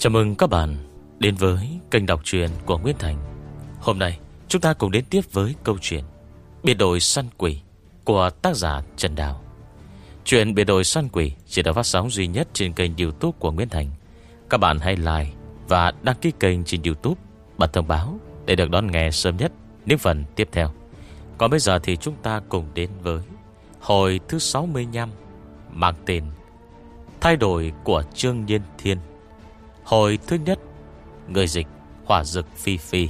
Chào mừng các bạn đến với kênh đọc truyện của Nguyễn Thành. Hôm nay, chúng ta cùng đến tiếp với câu chuyện Biệt đội săn quỷ của tác giả Trần Đào. Chuyện biệt đội săn quỷ chỉ được phát sóng duy nhất trên kênh youtube của Nguyễn Thành. Các bạn hãy like và đăng ký kênh trên youtube, Bật thông báo để được đón nghe sớm nhất những phần tiếp theo. Còn bây giờ thì chúng ta cùng đến với Hồi thứ 65 Mang tên Thay đổi của Trương Nhiên Thiên. Hồi thứ nhất, Người dịch Hỏa dực Phi Phi.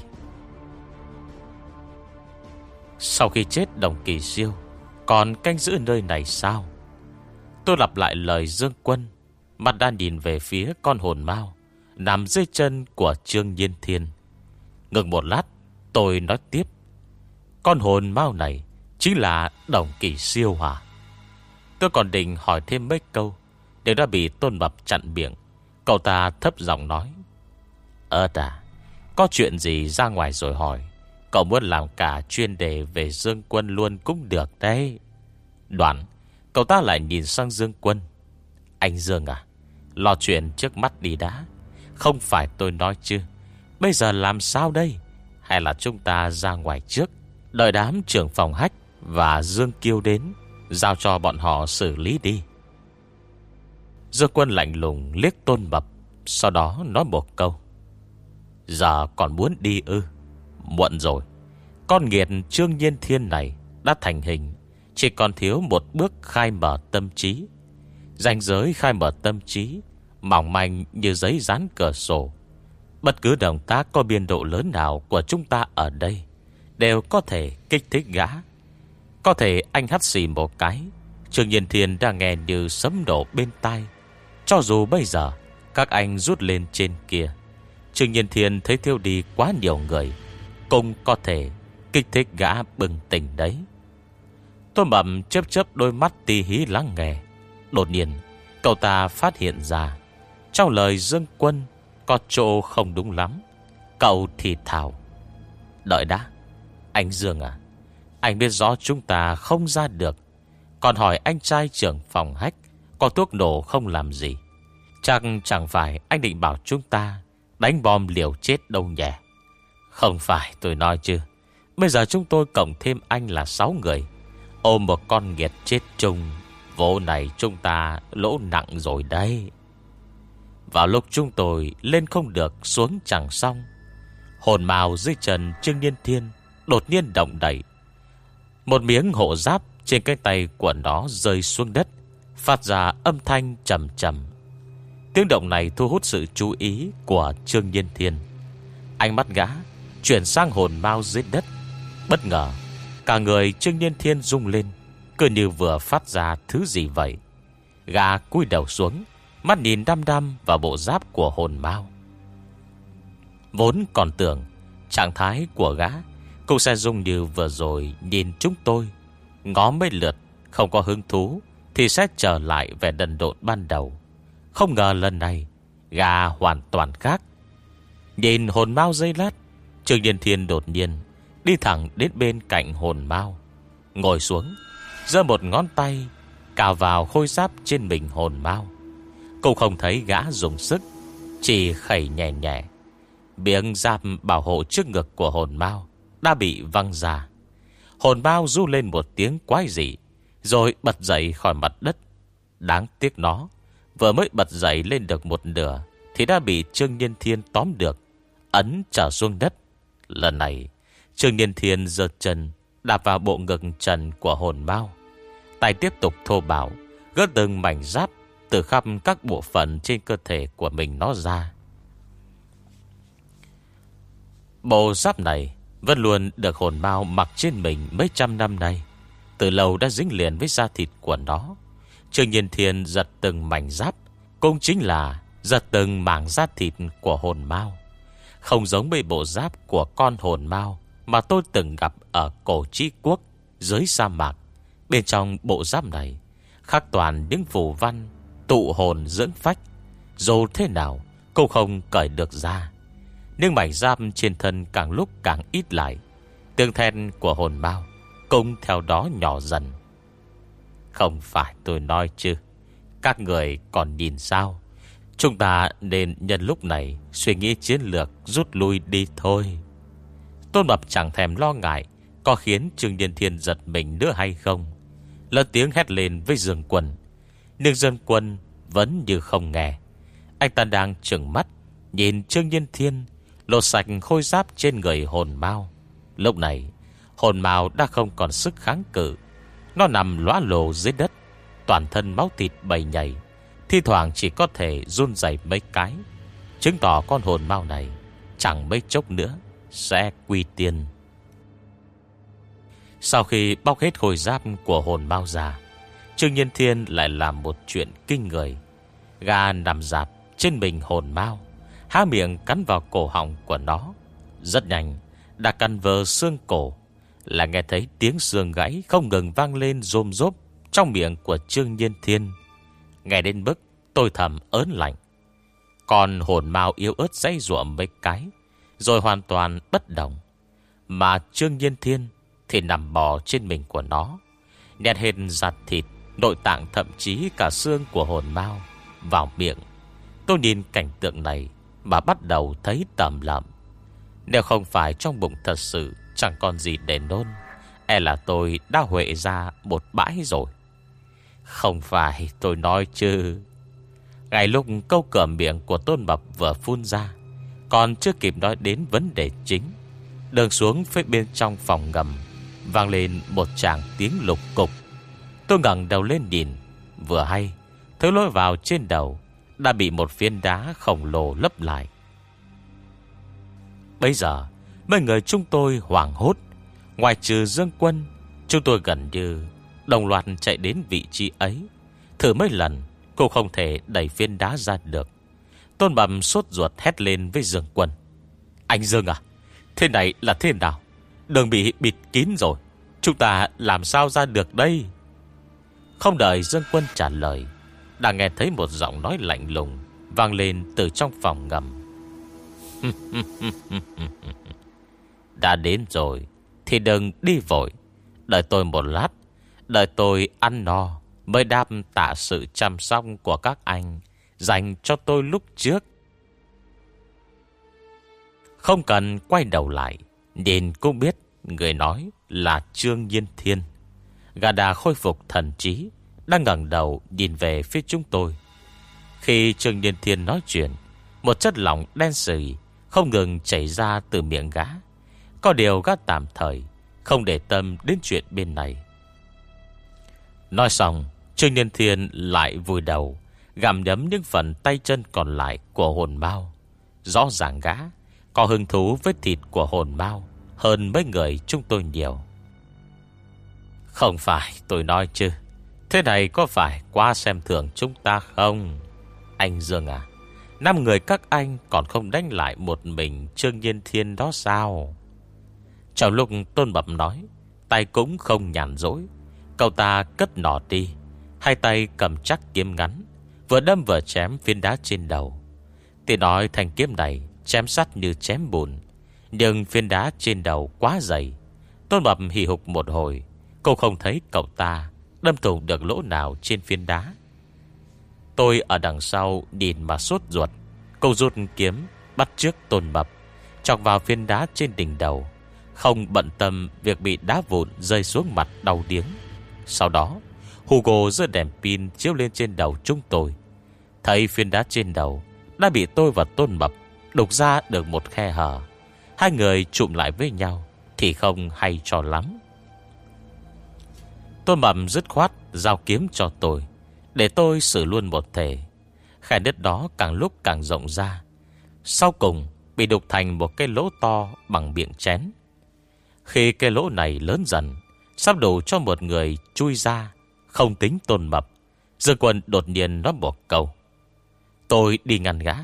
Sau khi chết đồng kỳ siêu, Còn canh giữ nơi này sao? Tôi lặp lại lời Dương Quân, Mặt đang nhìn về phía con hồn mau Nằm dưới chân của Trương Nhiên Thiên. Ngừng một lát, Tôi nói tiếp. Con hồn mau này Chính là đồng kỳ siêu hỏa. Tôi còn định hỏi thêm mấy câu, Đều đã bị tôn mập chặn miệng. Cậu ta thấp giọng nói Ơ ta, Có chuyện gì ra ngoài rồi hỏi. Cậu muốn làm cả chuyên đề về Dương Quân luôn cũng được đấy. Đoạn Cậu ta lại nhìn sang Dương Quân. Anh Dương à Lo chuyện trước mắt đi đã. Không phải tôi nói chứ. Bây giờ làm sao đây? Hay là chúng ta ra ngoài trước? Đợi đám trưởng phòng hách Và Dương Kiêu đến Giao cho bọn họ xử lý đi. Dư quân lạnh lùng liếc tôn mập Sau đó nói một câu. Giờ còn muốn đi ư? Muộn rồi. Con nghiệt trương nhiên thiên này Đã thành hình, Chỉ còn thiếu một bước khai mở tâm trí. Danh giới khai mở tâm trí, Mỏng manh như giấy dán cửa sổ. Bất cứ động tác có biên độ lớn nào Của chúng ta ở đây Đều có thể kích thích gã. Có thể anh hắt xì một cái, Trương Nhiên Thiên đang nghe như sấm đổ bên tai cho dù bây giờ, Các anh rút lên trên kia. Trương Nhiên Thiên thấy thiêu đi quá nhiều người, Cũng có thể Kích thích gã bừng tỉnh đấy. Tôi mầm chớp chớp đôi mắt ti hí lắng nghe. Đột nhiên, Cậu ta phát hiện ra, Trong lời Dương Quân Có chỗ không đúng lắm. Cậu thì thảo Đợi đã, Anh Dương à Anh biết rõ chúng ta không ra được. Còn hỏi anh trai trưởng phòng hách có thuốc nổ không làm gì. Chắc chẳng phải anh định bảo chúng ta Đánh bom liều chết đâu nhỉ? Không phải, tôi nói chứ. Bây giờ chúng tôi cộng thêm anh là 6 người. Ôm một con nghiệt chết chung Vô này chúng ta lỗ nặng rồi đây Vào lúc chúng tôi lên không được, xuống chẳng xong. Hồn màu dưới trần Trương Niên Thiên Đột nhiên động đẩy Một miếng hộ giáp trên cái tay của nó rơi xuống đất. Phát ra âm thanh trầm trầm. Tiếng động này thu hút sự chú ý Của Trương Nhiên Thiên. Ánh mắt gã Chuyển sang hồn mau dưới đất. Bất ngờ, Cả người Trương Nhiên Thiên rung lên, Cứ như vừa phát ra thứ gì vậy. Gã cúi đầu xuống, Mắt nhìn đăm đăm vào bộ giáp của hồn mau. Vốn còn tưởng Trạng thái của gã Cũng sẽ rung như vừa rồi Nhìn chúng tôi, Ngó mấy lượt, Không có hứng thú thì sẽ trở lại về đần độn ban đầu. Không ngờ lần này, Gà hoàn toàn khác. Nhìn hồn mau dây lát, Trương Điền Thiên đột nhiên Đi thẳng đến bên cạnh hồn mau, Ngồi xuống, giơ một ngón tay, Cào vào khôi giáp trên mình hồn mau. Cũng không thấy gã dùng sức, Chỉ khẩy nhẹ nhẹ. Miệng giáp bảo hộ trước ngực của hồn mau Đã bị văng ra. Hồn mau du lên một tiếng quái dị rồi bật dậy khỏi mặt đất. Đáng tiếc nó, Vừa mới bật dậy lên được một nửa Thì đã bị Trương Nhiên Thiên tóm được, Ấn trở xuống đất. Lần này, Trương Nhiên Thiên giơ chân, Đạp vào bộ ngực trần của hồn mau. Tay tiếp tục thô bảo Gớt từng mảnh giáp Từ khắp các bộ phận trên cơ thể của mình nó ra. Bộ giáp này Vẫn luôn được hồn mau mặc trên mình mấy trăm năm nay từ lâu đã dính liền với da thịt của nó. Trương Nhiên Thiên giật từng mảnh giáp, cũng chính là giật từng mảng da thịt của hồn mau. Không giống với bộ giáp của con hồn mau mà tôi từng gặp ở cổ trí quốc dưới sa mạc. Bên trong bộ giáp này, khắc toàn những phù văn, tụ hồn dưỡng phách. Dù thế nào, cũng không cởi được ra. Nhưng mảnh giáp trên thân càng lúc càng ít lại. Tương then của hồn mau cũng theo đó nhỏ dần. Không phải tôi nói chứ, Các người còn nhìn sao? Chúng ta nên nhân lúc này Suy nghĩ chiến lược rút lui đi thôi. Tôn Mập chẳng thèm lo ngại, Có khiến Trương Điên Thiên giật mình nữa hay không? Lớn tiếng hét lên với Dương Quân, Nhưng Dương Quân vẫn như không nghe. Anh ta đang trừng mắt, Nhìn Trương Điên Thiên, Lột sạch khôi giáp trên người hồn mau. Lúc này Hồn màu đã không còn sức kháng cự. Nó nằm lõa lồ dưới đất Toàn thân máu thịt bầy nhảy Thi thoảng chỉ có thể run dày mấy cái. Chứng tỏ con hồn mau này Chẳng mấy chốc nữa Sẽ quy tiên. Sau khi bóc hết khôi giáp của hồn mau già, Trương Nhân Thiên lại làm một chuyện kinh người. Gà nằm dạp trên mình hồn mau Há miệng cắn vào cổ họng của nó. Rất nhanh Đã căn vờ xương cổ là nghe thấy tiếng xương gãy Không ngừng vang lên rôm rốp Trong miệng của Trương Nhiên Thiên. Nghe đến bức tôi thầm ớn lạnh. Còn hồn mau yếu ớt dây ruộng mấy cái, Rồi hoàn toàn bất động. Mà Trương Nhiên Thiên Thì nằm bò trên mình của nó, Nhét hết giặt thịt, Nội tạng thậm chí cả xương của hồn mau Vào miệng. Tôi nhìn cảnh tượng này Mà bắt đầu thấy tầm lầm Nếu không phải trong bụng thật sự Chẳng còn gì để nôn. E là tôi đã huệ ra một bãi rồi. Không phải tôi nói chứ. Ngay lúc câu cửa miệng của Tôn Mập vừa phun ra, Còn chưa kịp nói đến vấn đề chính, Đường xuống phía bên trong phòng ngầm, Vang lên một tràng tiếng lục cục. Tôi ngẩng đầu lên nhìn, Vừa hay, Thứ lôi vào trên đầu, Đã bị một viên đá khổng lồ lấp lại. Bây giờ Mấy người chúng tôi hoảng hốt. Ngoài trừ Dương Quân, Chúng tôi gần như Đồng loạt chạy đến vị trí ấy. Thử mấy lần, Cô không thể đẩy phiên đá ra được. Tôn bầm sốt ruột hét lên với Dương Quân. Anh Dương à Thế này là thế nào? Đường bị bịt kín rồi, Chúng ta làm sao ra được đây? Không đợi Dương Quân trả lời, Đã nghe thấy một giọng nói lạnh lùng Vang lên từ trong phòng ngầm. Đã đến rồi, Thì đừng đi vội. Đợi tôi một lát, Đợi tôi ăn no, Mới đáp tạ sự chăm sóc của các anh, Dành cho tôi lúc trước. Không cần quay đầu lại, Nhìn cũng biết Người nói là Trương Nhiên Thiên. Gà đà khôi phục thần trí, Đang ngẩng đầu nhìn về phía chúng tôi. Khi Trương Nhiên Thiên nói chuyện, Một chất lỏng đen sỉ Không ngừng chảy ra từ miệng gã. Có điều gã tạm thời, Không để tâm đến chuyện bên này. Nói xong, Trương Nhân Thiên lại vùi đầu, Gặm nhấm những phần tay chân còn lại Của hồn mau Rõ ràng gã, Có hứng thú với thịt của hồn mau Hơn mấy người chúng tôi nhiều. Không phải, tôi nói chứ, Thế này có phải quá xem thường chúng ta không? Anh Dương à Năm người các anh còn không đánh lại một mình Trương Nhiên Thiên đó sao? Trong lúc Tôn Bập nói, Tay cũng không nhàn dối Cậu ta cất nỏ đi, Hai tay cầm chắc kiếm ngắn, Vừa đâm vừa chém viên đá trên đầu. Thì nói thanh kiếm này Chém sắt như chém bùn, Nhưng viên đá trên đầu quá dày. Tôn Mập hì hục một hồi, Cô không thấy cậu ta Đâm thủng được lỗ nào trên viên đá. Tôi ở đằng sau Nhìn mà sốt ruột, Cô rút kiếm bắt trước tôn mập Chọc vào viên đá trên đỉnh đầu. Không bận tâm, việc bị đá vụn Rơi xuống mặt đau điếng. Sau đó, Hugo giơ đèn pin chiếu lên trên đầu chúng tôi. Thấy phiên đá trên đầu Đã bị tôi và tôn mập Đục ra được một khe hở. Hai người trụm lại với nhau Thì không hay cho lắm. Tôn mập dứt khoát Giao kiếm cho tôi, Để tôi xử luôn một thể. Khe đất đó càng lúc càng rộng ra. Sau cùng Bị đục thành một cái lỗ to Bằng miệng chén. Khi cái lỗ này lớn dần Sắp đủ cho một người chui ra Không tính tôn mập Dương quân đột nhiên nói một câu. Tôi đi ngăn gã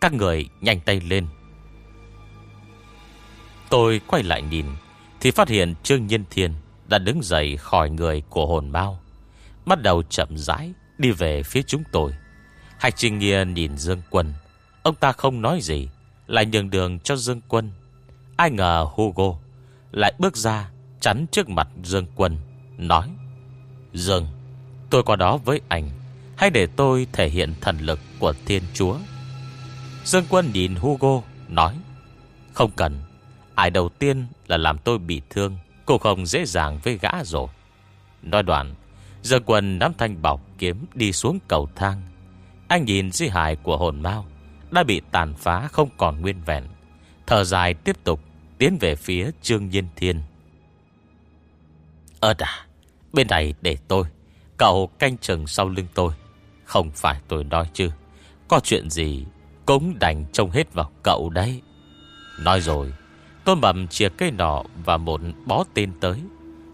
Các người nhanh tay lên. Tôi quay lại nhìn Thì phát hiện Trương Nhân Thiên Đã đứng dậy khỏi người của hồn bao, Bắt đầu chậm rãi Đi về phía chúng tôi. Hạch Trình Nghia nhìn Dương Quân Ông ta không nói gì Lại nhường đường cho Dương Quân. Ai ngờ Hugo lại bước ra, chắn trước mặt Dương Quân, Nói, Dương, Tôi qua đó với anh Hay để tôi thể hiện thần lực của Thiên Chúa. Dương Quân nhìn Hugo, Nói, Không cần, Ai đầu tiên là làm tôi bị thương, cô không dễ dàng với gã rồi. Nói đoạn, Dương Quân nắm thanh bảo kiếm đi xuống cầu thang. Anh nhìn di hài của hồn mau, Đã bị tàn phá không còn nguyên vẹn. Thở dài tiếp tục Tiến về phía Trương Nhiên Thiên. Ơ à Bên này để tôi, Cậu canh chừng sau lưng tôi. Không phải tôi nói chứ, Có chuyện gì Cũng đành trông hết vào cậu đấy. Nói rồi, Tôn Mập chia cây nọ và một bó tên tới.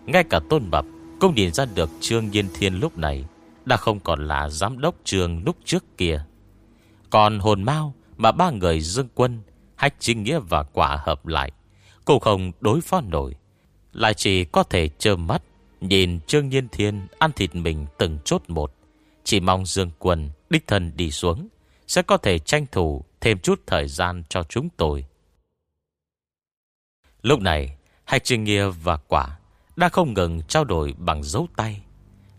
Ngay cả Tôn Mập Cũng nhìn ra được Trương Nhiên Thiên lúc này Đã không còn là giám đốc trường lúc trước kia. Còn hồn mau Mà ba người dương quân, Hách chính nghĩa và quả hợp lại cũng không đối phó nổi. Lại chỉ có thể trơ mắt, Nhìn Trương Nhiên Thiên ăn thịt mình từng chốt một. Chỉ mong Dương Quân, đích thân đi xuống, Sẽ có thể tranh thủ thêm chút thời gian cho chúng tôi. Lúc này Hạch Trinh Nghia và Quả Đã không ngừng trao đổi bằng dấu tay.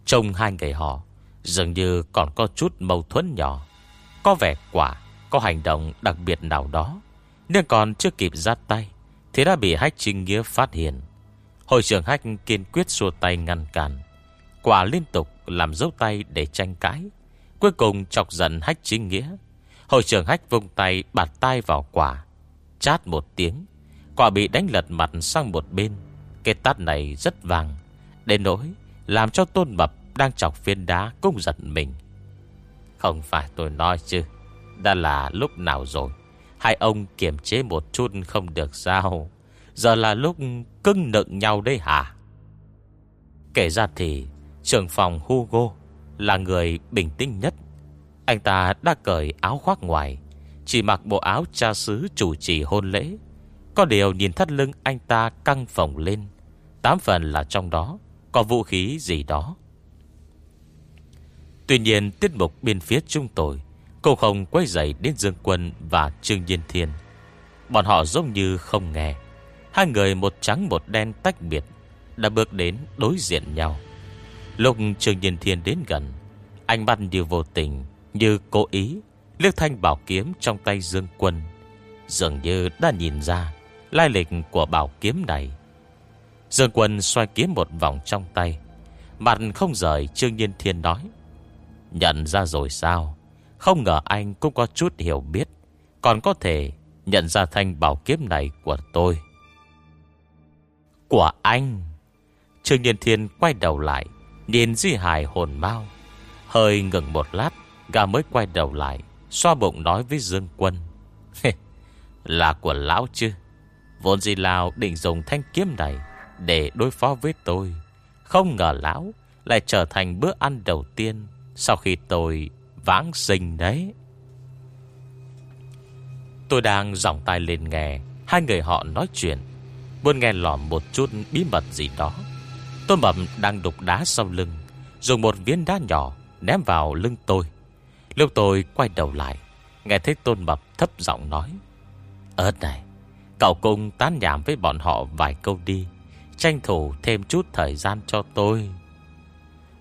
Trông hai người họ Dường như còn có chút mâu thuẫn nhỏ. Có vẻ Quả Có hành động đặc biệt nào đó, Nhưng còn chưa kịp ra tay. Thì đã bị Hách Trình Nghĩa phát hiện. Hội trưởng Hách kiên quyết xua tay ngăn cản. Quả liên tục làm dấu tay để tranh cãi. Cuối cùng chọc giận Hách trinh nghĩa. Hội trưởng Hách vung tay bạt tay vào quả. Chát một tiếng, Quả bị đánh lật mặt sang một bên. Cái tát này rất vàng, Đến nỗi làm cho tôn mập Đang chọc phiên đá cũng giật mình. Không phải tôi nói chứ, Đã là lúc nào rồi? Hai ông kiềm chế một chút không được sao. Giờ là lúc cưng nựng nhau đấy hả? Kể ra thì, Trưởng phòng Hugo Là người bình tĩnh nhất. Anh ta đã cởi áo khoác ngoài, Chỉ mặc bộ áo cha xứ chủ trì hôn lễ. Có điều nhìn thắt lưng anh ta căng phồng lên, Tám phần là trong đó, Có vũ khí gì đó. Tuy nhiên tiết mục bên phía chúng tôi Cô không quay dậy đến Dương Quân và Trương Nhiên Thiên. Bọn họ giống như không nghe. Hai người một trắng một đen tách biệt, Đã bước đến đối diện nhau. Lúc Trương Nhiên Thiên đến gần Anh bắt như vô tình, Như cố ý, Liếc thanh bảo kiếm trong tay Dương Quân. Dường như đã nhìn ra Lai lịch của bảo kiếm này. Dương Quân xoay kiếm một vòng trong tay. Mặt không rời, Trương Nhiên Thiên nói, Nhận ra rồi sao? Không ngờ anh cũng có chút hiểu biết Còn có thể nhận ra thanh bảo kiếm này của tôi của anh. Trương Nhiên Thiên quay đầu lại, nhìn Di Hải hồn mau. Hơi ngừng một lát, gà mới quay đầu lại, xoa bụng nói với Dương Quân. là của lão chứ? Vốn gì Lào định dùng thanh kiếm này để đối phó với tôi. Không ngờ lão lại trở thành bữa ăn đầu tiên sau khi tôi vãng sinh đấy. Tôi đang giọng tay lên nghe, Hai người họ nói chuyện. Muốn nghe lỏm một chút bí mật gì đó. Tôi mập đang đục đá sau lưng, Dùng một viên đá nhỏ Ném vào lưng tôi. Lúc tôi quay đầu lại, Nghe thấy tôn mập thấp giọng nói Ơt này, Cậu cùng tán nhảm với bọn họ vài câu đi, Tranh thủ thêm chút thời gian cho tôi.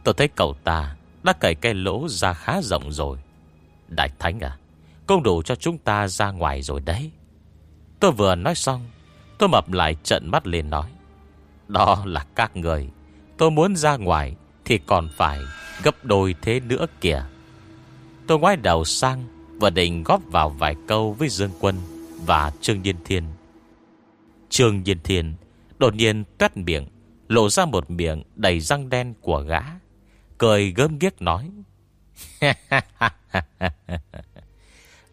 Tôi thấy cậu ta đã cởi cái lỗ ra khá rộng rồi. Đại Thánh à công đủ cho chúng ta ra ngoài rồi đấy. Tôi vừa nói xong, Tôi mập lại trận mắt lên nói, Đó là các người, Tôi muốn ra ngoài Thì còn phải gấp đôi thế nữa kìa. Tôi ngoái đầu sang Và định góp vào vài câu với Dương Quân Và Trương Nhiên Thiên. Trương Nhiên Thiên Đột nhiên tuét miệng, Lộ ra một miệng đầy răng đen của gã. Cười gớm ghiếc nói.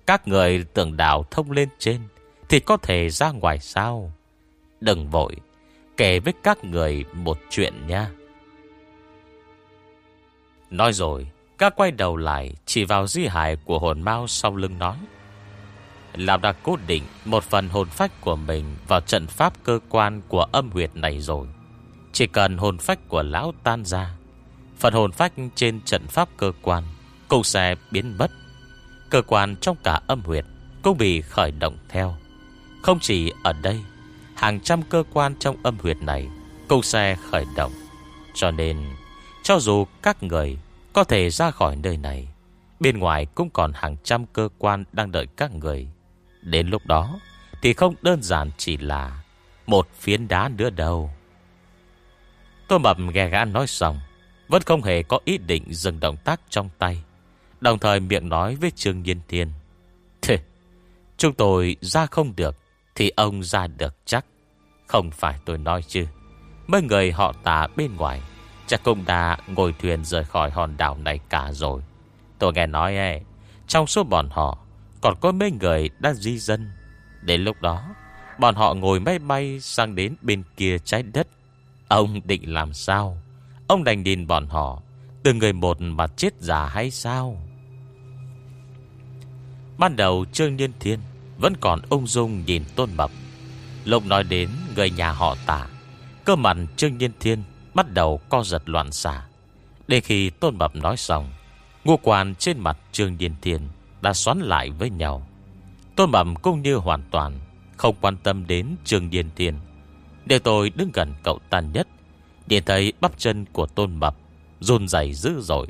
Các người tưởng đảo thông lên trên Thì có thể ra ngoài sao? Đừng vội, Kể với các người một chuyện nha. Nói rồi, Các quay đầu lại Chỉ vào di hài của hồn mau sau lưng nói. Lão đã cố định Một phần hồn phách của mình Vào trận pháp cơ quan của âm huyệt này rồi. Chỉ cần hồn phách của lão tan ra Phần hồn phách trên trận pháp cơ quan Cũng sẽ biến mất. Cơ quan trong cả âm huyệt Cũng bị khởi động theo. Không chỉ ở đây hàng trăm cơ quan trong âm huyệt này cũng sẽ khởi động. Cho nên, cho dù các người có thể ra khỏi nơi này Bên ngoài cũng còn hàng trăm cơ quan Đang đợi các người. Đến lúc đó Thì không đơn giản chỉ là Một phiến đá nữa đâu. Tôi mập ghe gã nói xong vẫn không hề có ý định dừng động tác trong tay. Đồng thời miệng nói với Trương Nhiên Thiên Thế Chúng tôi ra không được Thì ông ra được chắc. Không phải tôi nói chứ, Mấy người họ tà bên ngoài Chắc cũng đã ngồi thuyền rời khỏi hòn đảo này cả rồi. Tôi nghe nói ấy, Trong số bọn họ Còn có mấy người đã di dân. Đến lúc đó, Bọn họ ngồi máy bay sang đến bên kia trái đất. Ông định làm sao? Ông đành nhìn bọn họ Từng người một mà chết già hay sao? Ban đầu Trương Niên Thiên Vẫn còn ung dung nhìn Tôn Mập. Lúc nói đến người nhà họ tả Cơ mặt Trương Niên Thiên Bắt đầu co giật loạn xả Đến khi Tôn Mập nói xong Ngô quan trên mặt Trương Niên Thiên Đã xoắn lại với nhau. Tôn Mập cũng như hoàn toàn Không quan tâm đến Trương Niên Thiên. Để tôi đứng gần cậu tàn nhất Điện thấy bắp chân của Tôn Mập, Run dày dữ dội.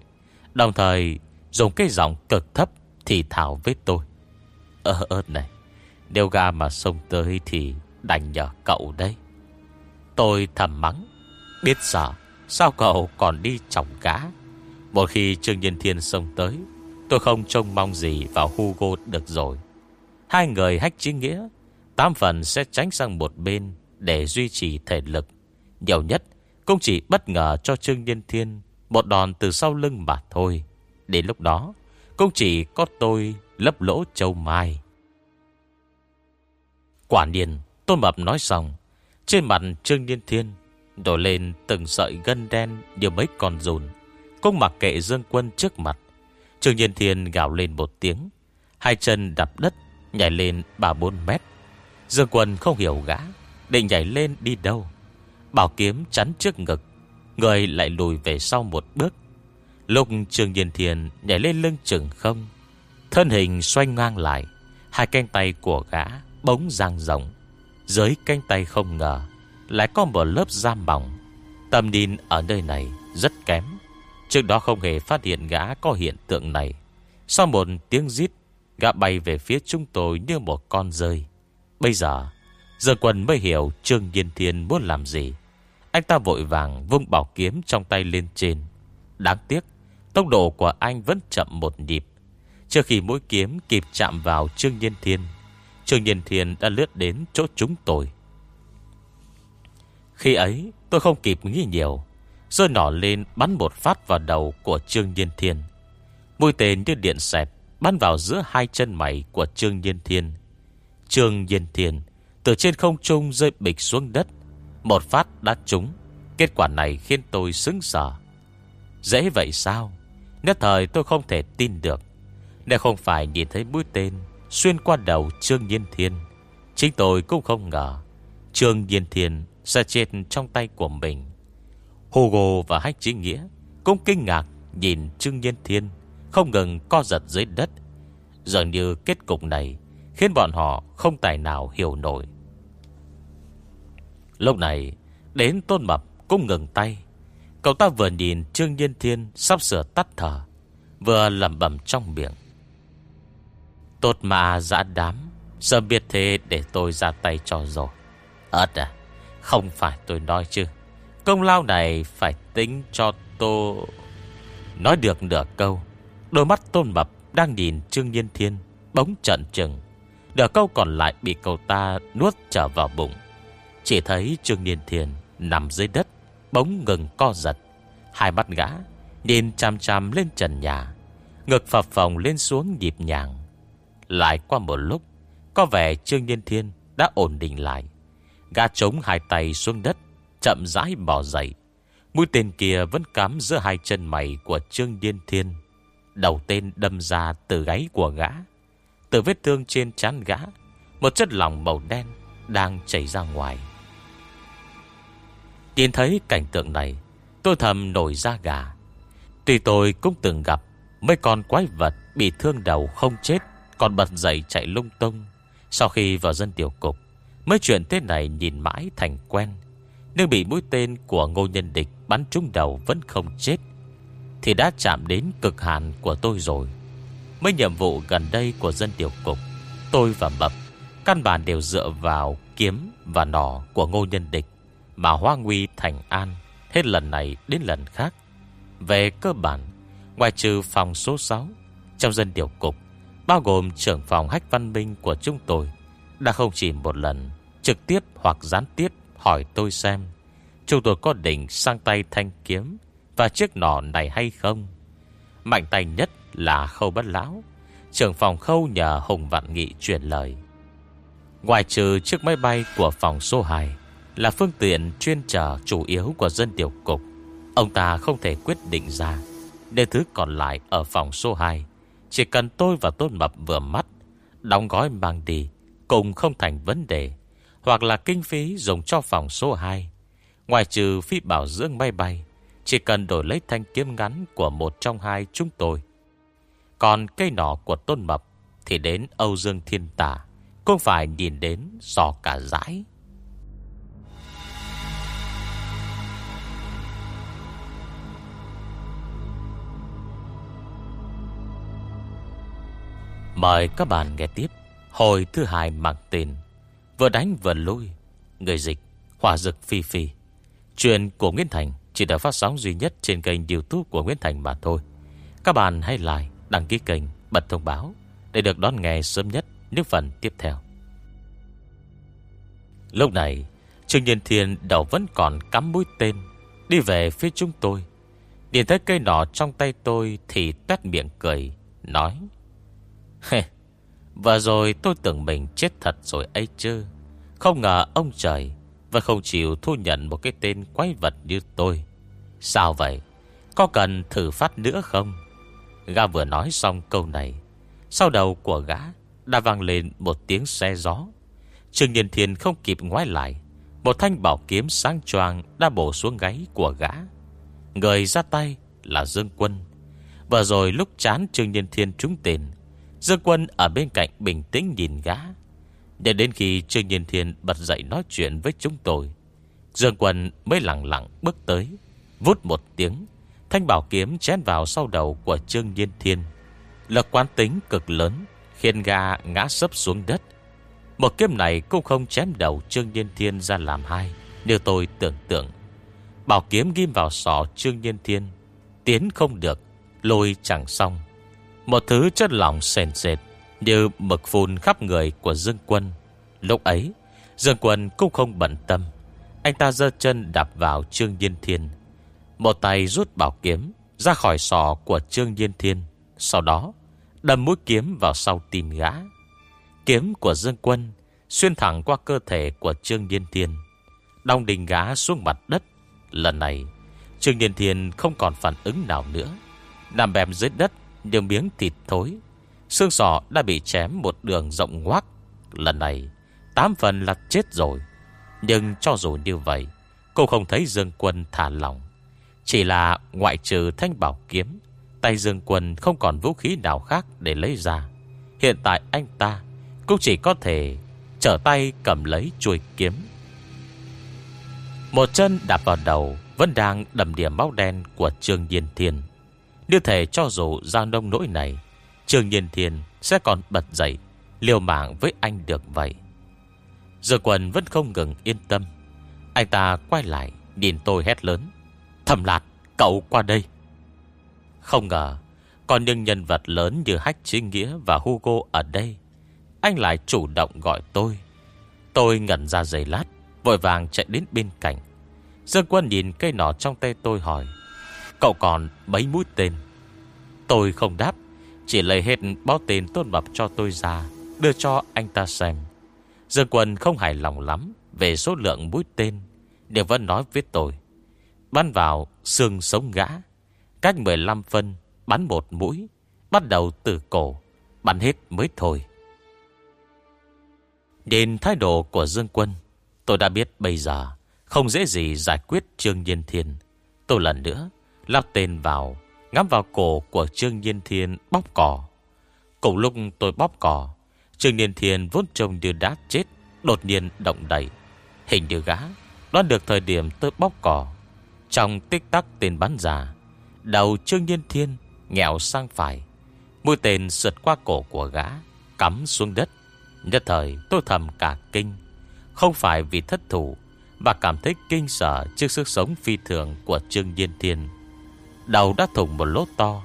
Đồng thời, dùng cái giọng cực thấp thì thảo với tôi. Ơ ớt này, Nếu ga mà xông tới thì đành nhờ cậu đấy. Tôi thầm mắng, Biết sợ, Sao cậu còn đi chồng cá? Một khi Trương Nhân Thiên xông tới, Tôi không trông mong gì vào Hugo được rồi. Hai người hách chính nghĩa, Tám phần sẽ tránh sang một bên Để duy trì thể lực, Nhiều nhất cũng chỉ bất ngờ cho Trương Nhân Thiên Một đòn từ sau lưng mà thôi. Đến lúc đó, cũng chỉ có tôi lấp lỗ châu mai. Quả nhiên, Tôn Mập nói xong, Trên mặt Trương Nhân Thiên Đổ lên từng sợi gân đen Như mấy con rùn, Cũng mặc kệ Dương Quân trước mặt. Trương Nhân Thiên gào lên một tiếng, Hai chân đập đất, Nhảy lên ba bốn mét. Dương Quân không hiểu gã, Định nhảy lên đi đâu. Bảo kiếm chắn trước ngực, Người lại lùi về sau một bước. Lúc Trương Nhiên Thiền nhảy lên lưng chừng không, Thân hình xoay ngang lại, Hai cánh tay của gã bóng giang rộng. Dưới cánh tay không ngờ, Lại có một lớp da mỏng. Tầm nhìn ở nơi này rất kém, Trước đó không hề phát hiện gã có hiện tượng này. Sau một tiếng rít, Gã bay về phía chúng tôi như một con rơi. Bây giờ Giờ quần mới hiểu Trương Nhiên Thiên muốn làm gì. Anh ta vội vàng vung bảo kiếm trong tay lên trên. Đáng tiếc, Tốc độ của anh vẫn chậm một nhịp. Trước khi mũi kiếm kịp chạm vào Trương Nhiên Thiên, Trương Nhiên Thiên đã lướt đến chỗ chúng tôi. Khi ấy, tôi không kịp nghĩ nhiều Rơi nỏ lên bắn một phát vào đầu của Trương Nhiên Thiên. Mũi tên như điện xẹp Bắn vào giữa hai chân mày của Trương Nhiên Thiên. Trương Nhiên Thiên Từ trên không trung rơi bịch xuống đất một phát đã trúng. Kết quả này khiến tôi sững sờ Dễ vậy sao? Nhất thời tôi không thể tin được. Nếu không phải nhìn thấy mũi tên Xuyên qua đầu Trương Nhiên Thiên, Chính tôi cũng không ngờ Trương Nhiên Thiên sẽ chết trong tay của mình. Hugo và Hách Chí Nghĩa Cũng kinh ngạc nhìn Trương Nhiên Thiên, Không ngừng co giật dưới đất. Dường như kết cục này Khiến bọn họ không tài nào hiểu nổi. Lúc này, Đến Tôn Mập cũng ngừng tay. Cậu ta vừa nhìn Trương Nhiên Thiên Sắp sửa tắt thở, Vừa lầm bẩm trong miệng. Tốt mà, dã đám, Giờ biết thế để tôi ra tay cho rồi. Ất à Không phải tôi nói chứ. Công lao này phải tính cho tôi. Nói được nửa câu, Đôi mắt tôn mập Đang nhìn Trương Nhiên Thiên Bóng trận trừng. Nửa câu còn lại bị cậu ta nuốt trở vào bụng. Chỉ thấy Trương niên thiền Nằm dưới đất Bóng ngừng co giật. Hai mắt gã Nhìn chăm chăm lên trần nhà, Ngực phập phồng lên xuống nhịp nhàng. Lại qua một lúc, Có vẻ Trương niên Thiên đã ổn định lại. Gã chống hai tay xuống đất, Chậm rãi bỏ dậy. Mũi tên kia vẫn cắm giữa hai chân mày Của Trương niên Thiên Đầu tên đâm ra từ gáy của gã. Từ vết thương trên chán gã, Một chất lỏng màu đen Đang chảy ra ngoài. Nhìn thấy cảnh tượng này, Tôi thầm nổi da gà. Tuy tôi cũng từng gặp Mấy con quái vật bị thương đầu không chết, Còn bật dậy chạy lung tung. Sau khi vào dân tiểu cục, Mấy chuyện thế này nhìn mãi thành quen. Nhưng bị mũi tên của ngô nhân địch Bắn trúng đầu vẫn không chết, Thì đã chạm đến cực hạn của tôi rồi. Mấy nhiệm vụ gần đây của dân tiểu cục, Tôi và Mập Căn bản đều dựa vào kiếm và nỏ của ngô nhân địch. Mà hoa nguy thành an Hết lần này đến lần khác. Về cơ bản Ngoài trừ phòng số 6 Trong dân điều cục, Bao gồm trưởng phòng hách văn minh của chúng tôi, Đã không chỉ một lần Trực tiếp hoặc gián tiếp hỏi tôi xem, Chúng tôi có định sang tay thanh kiếm Và chiếc nỏ này hay không. Mạnh tay nhất là khâu bất lão, Trưởng phòng khâu nhờ Hùng Vạn Nghị truyền lời. Ngoài trừ chiếc máy bay của phòng số 2 là phương tiện chuyên trở chủ yếu của dân tiểu cục. Ông ta không thể quyết định ra. Để thứ còn lại ở phòng số 2 Chỉ cần tôi và Tôn Mập vừa mắt, Đóng gói mang đi Cùng không thành vấn đề, Hoặc là kinh phí dùng cho phòng số 2 Ngoài trừ phi bảo dưỡng máy bay, Chỉ cần đổi lấy thanh kiếm ngắn Của một trong hai chúng tôi. Còn cây nỏ của Tôn Mập Thì đến Âu Dương Thiên Tà, Cũng phải nhìn đến sò cả rãi Mời các bạn nghe tiếp Hồi thứ hai mang tên Vừa đánh vừa lui Người dịch Hỏa dực phi phi Chuyện của Nguyễn Thành Chỉ được phát sóng duy nhất trên kênh youtube của Nguyễn Thành mà thôi. Các bạn hãy like, Đăng ký kênh, Bật thông báo Để được đón nghe sớm nhất Những phần tiếp theo. Lúc này, Trương Nhân Thiên đầu vẫn còn cắm mũi tên, Đi về phía chúng tôi. Nhìn thấy cây nỏ trong tay tôi Thì tét miệng cười, Nói và rồi tôi tưởng mình chết thật rồi ấy chứ. Không ngờ ông trời Và không chịu thu nhận một cái tên quái vật như tôi. Sao vậy? Có cần thử phát nữa không? Gã vừa nói xong câu này, Sau đầu của gã Đã vang lên một tiếng xe gió. Trương Nhân Thiên không kịp ngoái lại, Một thanh bảo kiếm sáng choàng Đã bổ xuống gáy của gã. Người ra tay là Dương Quân. Và rồi lúc chán Trương Nhân Thiên trúng tiền Dương Quân ở bên cạnh bình tĩnh nhìn gã. Để đến khi Trương Nhiên Thiên bật dậy nói chuyện với chúng tôi, Dương Quân mới lặng lặng bước tới, Vút một tiếng, Thanh bảo kiếm chén vào sau đầu của Trương Nhiên Thiên. Lực quán tính cực lớn, Khiến gã ngã sấp xuống đất. Một kiếm này cũng không chém đầu Trương Nhiên Thiên ra làm hai, Như tôi tưởng tượng. Bảo kiếm ghim vào sọ Trương Nhiên Thiên, Tiến không được, Lôi chẳng xong một thứ chất lỏng sền sệt Như mực phun khắp người của Dương Quân. Lúc ấy, Dương Quân cũng không bận tâm. Anh ta dơ chân đạp vào Trương Nhiên Thiên. Một tay rút bảo kiếm Ra khỏi sò của Trương Nhiên Thiên. Sau đó, Đâm mũi kiếm vào sau tim gã. Kiếm của Dương Quân Xuyên thẳng qua cơ thể của Trương Nhiên Thiên. Đong đình gã xuống mặt đất. Lần này, Trương Nhiên Thiên không còn phản ứng nào nữa. Nằm bèm dưới đất những miếng thịt thối. Xương sọ đã bị chém một đường rộng ngoác. Lần này, Tám phần là chết rồi. Nhưng cho dù như vậy, Cô không thấy Dương Quân thả lòng Chỉ là ngoại trừ thanh bảo kiếm, Tay Dương Quân không còn vũ khí nào khác để lấy ra. Hiện tại anh ta Cũng chỉ có thể Trở tay cầm lấy chuôi kiếm. Một chân đạp vào đầu Vẫn đang đầm điểm máu đen của Trương Nhiên Thiên như thể cho dù ra nông nỗi này Trường Nhiên Thiên sẽ còn bật dậy, Liều mạng với anh được vậy. Giờ quần vẫn không ngừng yên tâm. Anh ta quay lại, Nhìn tôi hét lớn. Thầm lạt, cậu qua đây. Không ngờ, Còn những nhân vật lớn như Hách Chí Nghĩa Và Hugo ở đây, Anh lại chủ động gọi tôi. Tôi ngẩn ra giày lát, Vội vàng chạy đến bên cạnh. Dương quân nhìn cây nỏ trong tay tôi hỏi Cậu còn mấy mũi tên. Tôi không đáp, Chỉ lấy hết báo tên tôn mập cho tôi ra, Đưa cho anh ta xem. Dương quân không hài lòng lắm Về số lượng mũi tên, đều vẫn nói với tôi. Bắn vào xương sống gã Cách 15 phân, Bắn một mũi, Bắt đầu từ cổ, Bắn hết mới thôi. Đến thái độ của Dương Quân, Tôi đã biết bây giờ Không dễ gì giải quyết Trương Nhiên Thiên. Tôi lần nữa Lắp tên vào, Ngắm vào cổ của Trương Nhiên Thiên bóp cỏ Cùng lúc tôi bóp cỏ Trương Nhiên Thiên vốn trông như đã chết, Đột nhiên động đẩy Hình như gã Đoán được thời điểm tôi bóp cỏ Trong tích tắc tên bắn giả Đầu Trương Nhiên Thiên Nghèo sang phải. Mũi tên sượt qua cổ của gã, Cắm xuống đất. Nhất thời tôi thầm cả kinh. Không phải vì thất thủ, Mà cảm thấy kinh sợ trước sức sống phi thường Của Trương Nhiên Thiên. Đầu đã thủng một lỗ to.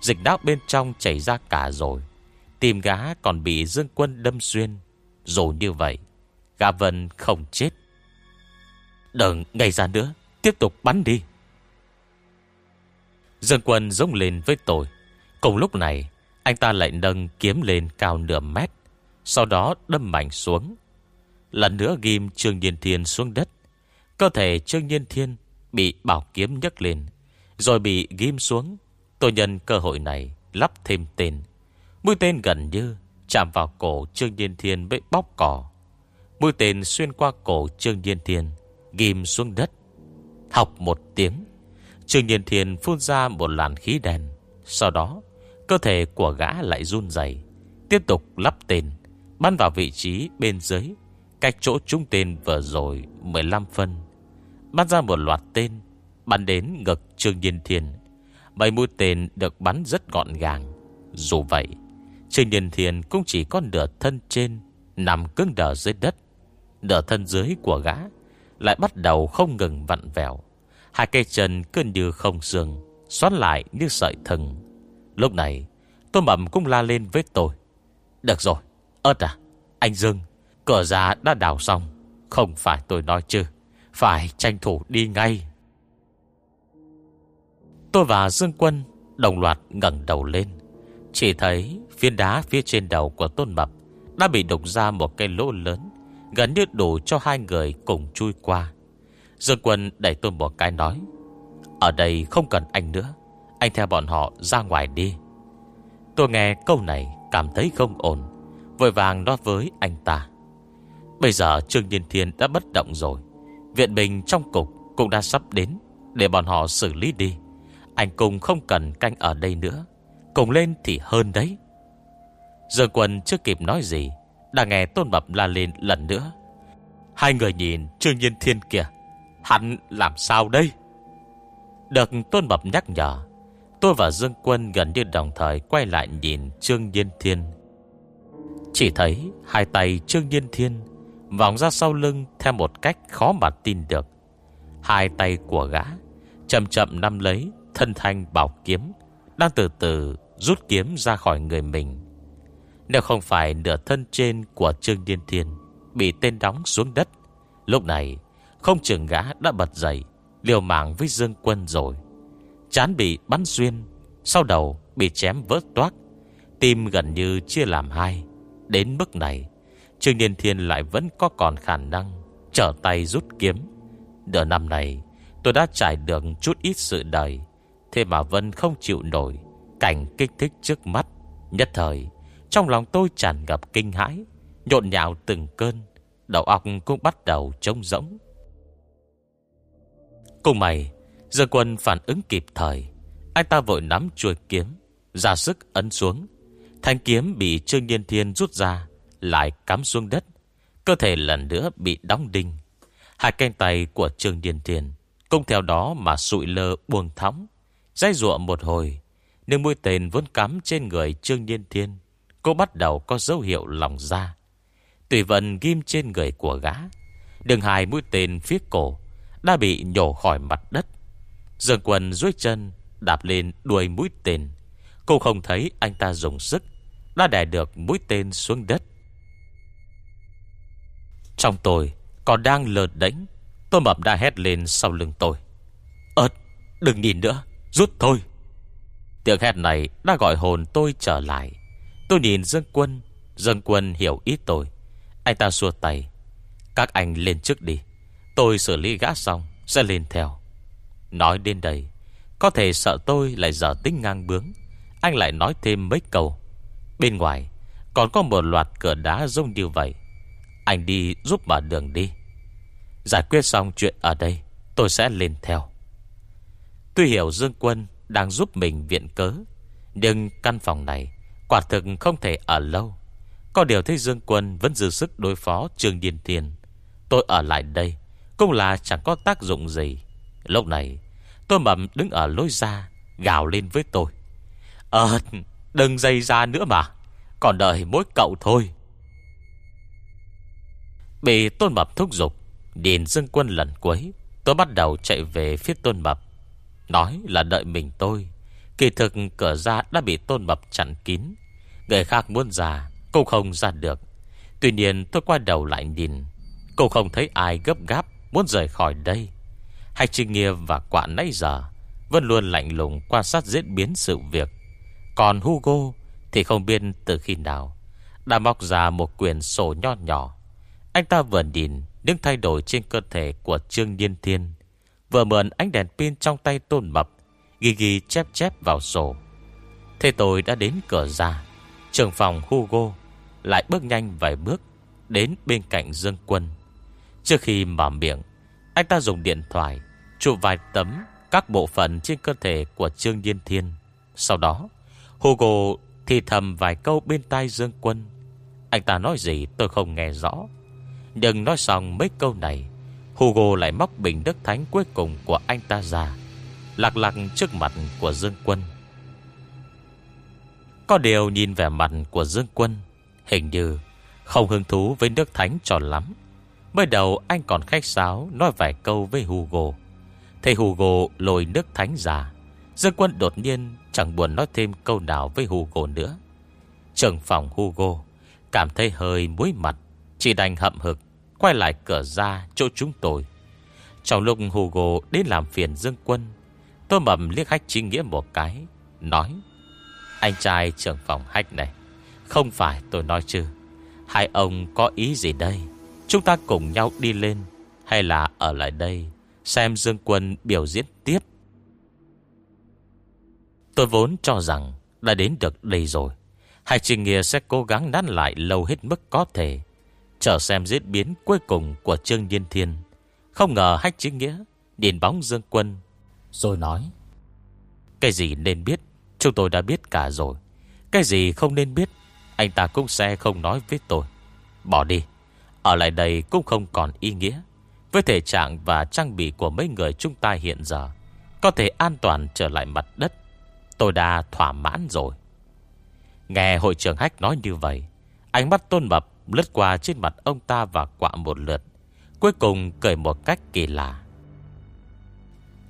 Dịch đáo bên trong chảy ra cả rồi. Tìm gã còn bị Dương Quân đâm xuyên. Dù như vậy, Gã Vân không chết. Đừng, ngay ra nữa. Tiếp tục bắn đi. Dương Quân rống lên với tôi. Cùng lúc này, Anh ta lại nâng kiếm lên cao nửa mét, Sau đó đâm mạnh xuống. Lần nữa ghim Trương Nhiên Thiên xuống đất. Cơ thể Trương Nhiên Thiên Bị bảo kiếm nhấc lên. Rồi bị ghim xuống, Tôi nhân cơ hội này lắp thêm tên. Mũi tên gần như Chạm vào cổ Trương Nhiên Thiên bị bóc cỏ Mũi tên xuyên qua cổ Trương Nhiên Thiên, Ghim xuống đất. Học một tiếng, Trương Nhiên Thiên phun ra một làn khí đen. Sau đó, Cơ thể của gã lại run dày Tiếp tục lắp tên, Bắn vào vị trí bên dưới, Cách chỗ trúng tên vừa rồi 15 phân. Bắn ra một loạt tên Bắn đến ngực Trương Nhiên Thiên. Bảy mũi tên được bắn rất gọn gàng. Dù vậy, Trương Nhiên Thiên cũng chỉ có nửa thân trên, Nằm cứng đờ dưới đất. Nửa thân dưới của gã Lại bắt đầu không ngừng vặn vẹo. Hai cây chân cứ như không xương Xoắn lại như sợi thừng. Lúc này Tôi mầm cũng la lên với tôi. Được rồi, ớt à Anh Dương, Cửa ra đã đào xong, Không phải tôi nói chứ. Phải tranh thủ đi ngay. Tôi và Dương Quân Đồng loạt ngẩng đầu lên. Chỉ thấy viên đá phía trên đầu của Tôn Mập Đã bị đục ra một cây lỗ lớn, Gần như đủ cho hai người cùng chui qua. Dương Quân đẩy tôi một cái nói, Ở đây không cần anh nữa, Anh theo bọn họ ra ngoài đi. Tôi nghe câu này Cảm thấy không ổn, Vội vàng nói với anh ta, Bây giờ Trương Nhiên Thiên đã bất động rồi, Viện bình trong cục Cũng đã sắp đến Để bọn họ xử lý đi. Anh cùng không cần canh ở đây nữa. Cùng lên thì hơn đấy. Dương Quân chưa kịp nói gì, Đã nghe Tôn Mập la lên lần nữa. Hai người nhìn Trương Nhiên Thiên kìa. Hắn làm sao đây? Được Tôn Mập nhắc nhở, Tôi và Dương Quân gần như đồng thời Quay lại nhìn Trương Nhiên Thiên. Chỉ thấy Hai tay Trương Nhiên Thiên Vòng ra sau lưng Theo một cách khó mà tin được. Hai tay của gã Chậm chậm nắm lấy thân thanh bảo kiếm, Đang từ từ rút kiếm ra khỏi người mình. Nếu không phải nửa thân trên của Trương Điên Thiên Bị tên đóng xuống đất, Lúc này không chừng gã đã bật dậy, Liều mạng với Dương Quân rồi. Chán bị bắn xuyên, Sau đầu bị chém vỡ toát Tim gần như chia làm hai. Đến mức này, Trương Niên Thiên lại vẫn có còn khả năng Trở tay rút kiếm. Đợt năm này, tôi đã trải được chút ít sự đời Thế mà Vân không chịu nổi, Cảnh kích thích trước mắt. Nhất thời, Trong lòng tôi tràn ngập kinh hãi, Nhộn nhạo từng cơn, Đầu óc cũng bắt đầu trống rỗng. Cùng mày Dương quân phản ứng kịp thời. Anh ta vội nắm chuôi kiếm, Ra sức ấn xuống. Thanh kiếm bị Trương Nhiên Thiên rút ra, Lại cắm xuống đất. Cơ thể lần nữa bị đóng đinh. Hai canh tay của Trương Nhiên Thiên Cũng theo đó mà sụi lơ buông thóng Dây ruộng một hồi, Nhưng mũi tên vốn cắm trên người Trương Nhiên Thiên. Cô bắt đầu có dấu hiệu lòng ra Tùy vận ghim trên người của gã Đường hai mũi tên phía cổ, Đã bị nhổ khỏi mặt đất. Dương quần dưới chân Đạp lên đuôi mũi tên. Cô không thấy anh ta dùng sức, Đã đè được mũi tên xuống đất. Trong tôi Còn đang lợt đánh Tôi mập đã hét lên sau lưng tôi. Ơt đừng nhìn nữa. Rút thôi. Tiếng hét này đã gọi hồn tôi trở lại. Tôi nhìn Dương Quân. Dương Quân hiểu ý tôi. Anh ta xua tay. Các anh lên trước đi. Tôi xử lý gã xong, Sẽ lên theo. Nói đến đây, Có thể sợ tôi lại dở tính ngang bướng. Anh lại nói thêm mấy câu. Bên ngoài, Còn có một loạt cửa đá rông như vậy. Anh đi giúp bà đường đi. Giải quyết xong chuyện ở đây, Tôi sẽ lên theo. Tuy hiểu Dương Quân Đang giúp mình viện cớ, Nhưng căn phòng này Quả thực không thể ở lâu. Có điều thấy Dương Quân vẫn dư sức đối phó Trương điền Thiên Tôi ở lại đây Cũng là chẳng có tác dụng gì. Lúc này, tôi mầm đứng ở lối ra, Gào lên với tôi. Ờ đừng dây ra nữa mà, Còn đợi mỗi cậu thôi. Bị tôn mập thúc giục, Điền dương quân lần cuối, Tôi bắt đầu chạy về phía tôn mập. Nói là đợi mình tôi. Kỳ thực cửa ra đã bị tôn mập chặn kín. Người khác muốn ra Cũng không ra được. Tuy nhiên tôi qua đầu lại nhìn. Cũng không thấy ai gấp gáp Muốn rời khỏi đây. Hay Trinh Nghiệp và quả nãy giờ Vẫn luôn lạnh lùng quan sát diễn biến sự việc. Còn Hugo Thì không biết từ khi nào Đã móc ra một quyển sổ nho nhỏ. Anh ta vừa nhìn, Những thay đổi trên cơ thể của Trương Nhiên Thiên. Vừa mượn ánh đèn pin trong tay tôn mập, Ghi ghi chép chép vào sổ. Thế tôi đã đến cửa ra. Trường phòng Hugo Lại bước nhanh vài bước Đến bên cạnh Dương Quân. Trước khi mở miệng, Anh ta dùng điện thoại Chụp vài tấm các bộ phận trên cơ thể của Trương Nhiên Thiên. Sau đó, Hugo thì thầm vài câu bên tai Dương Quân. Anh ta nói gì tôi không nghe rõ, Nhưng nói xong mấy câu này Hugo lại móc bình đức thánh cuối cùng của anh ta ra Lạc lạc trước mặt của Dương Quân. Có điều nhìn vẻ mặt của Dương Quân, Hình như không hứng thú với nước thánh tròn lắm. Mới đầu anh còn khách sáo Nói vài câu với Hugo. Thầy Hugo lôi nước thánh ra, Dương Quân đột nhiên chẳng buồn nói thêm câu nào với Hugo nữa. Trường phòng Hugo Cảm thấy hơi muối mặt, Chỉ đành hậm hực Quay lại cửa ra chỗ chúng tôi. Trong lúc Hugo đến làm phiền Dương Quân, Tôi mầm liếc hách chính nghĩa một cái, Nói, Anh trai trưởng phòng hách này, Không phải tôi nói chứ. Hai ông có ý gì đây? Chúng ta cùng nhau đi lên, Hay là ở lại đây, Xem Dương Quân biểu diễn tiếp. Tôi vốn cho rằng Đã đến được đây rồi. Hai trình nghĩa sẽ cố gắng nán lại lâu hết mức có thể. Chờ xem diễn biến cuối cùng của Trương Nhiên Thiên. Không ngờ hách chính nghĩa Nhìn bóng Dương Quân. Rồi nói. Cái gì nên biết? Chúng tôi đã biết cả rồi. Cái gì không nên biết? Anh ta cũng sẽ không nói với tôi. Bỏ đi. Ở lại đây cũng không còn ý nghĩa. Với thể trạng và trang bị của mấy người chúng ta hiện giờ Có thể an toàn trở lại mặt đất. Tôi đã thỏa mãn rồi. Nghe hội trưởng Hách nói như vậy Ánh mắt tôn mập lướt qua trên mặt ông ta và quạ một lượt, Cuối cùng cười một cách kỳ lạ.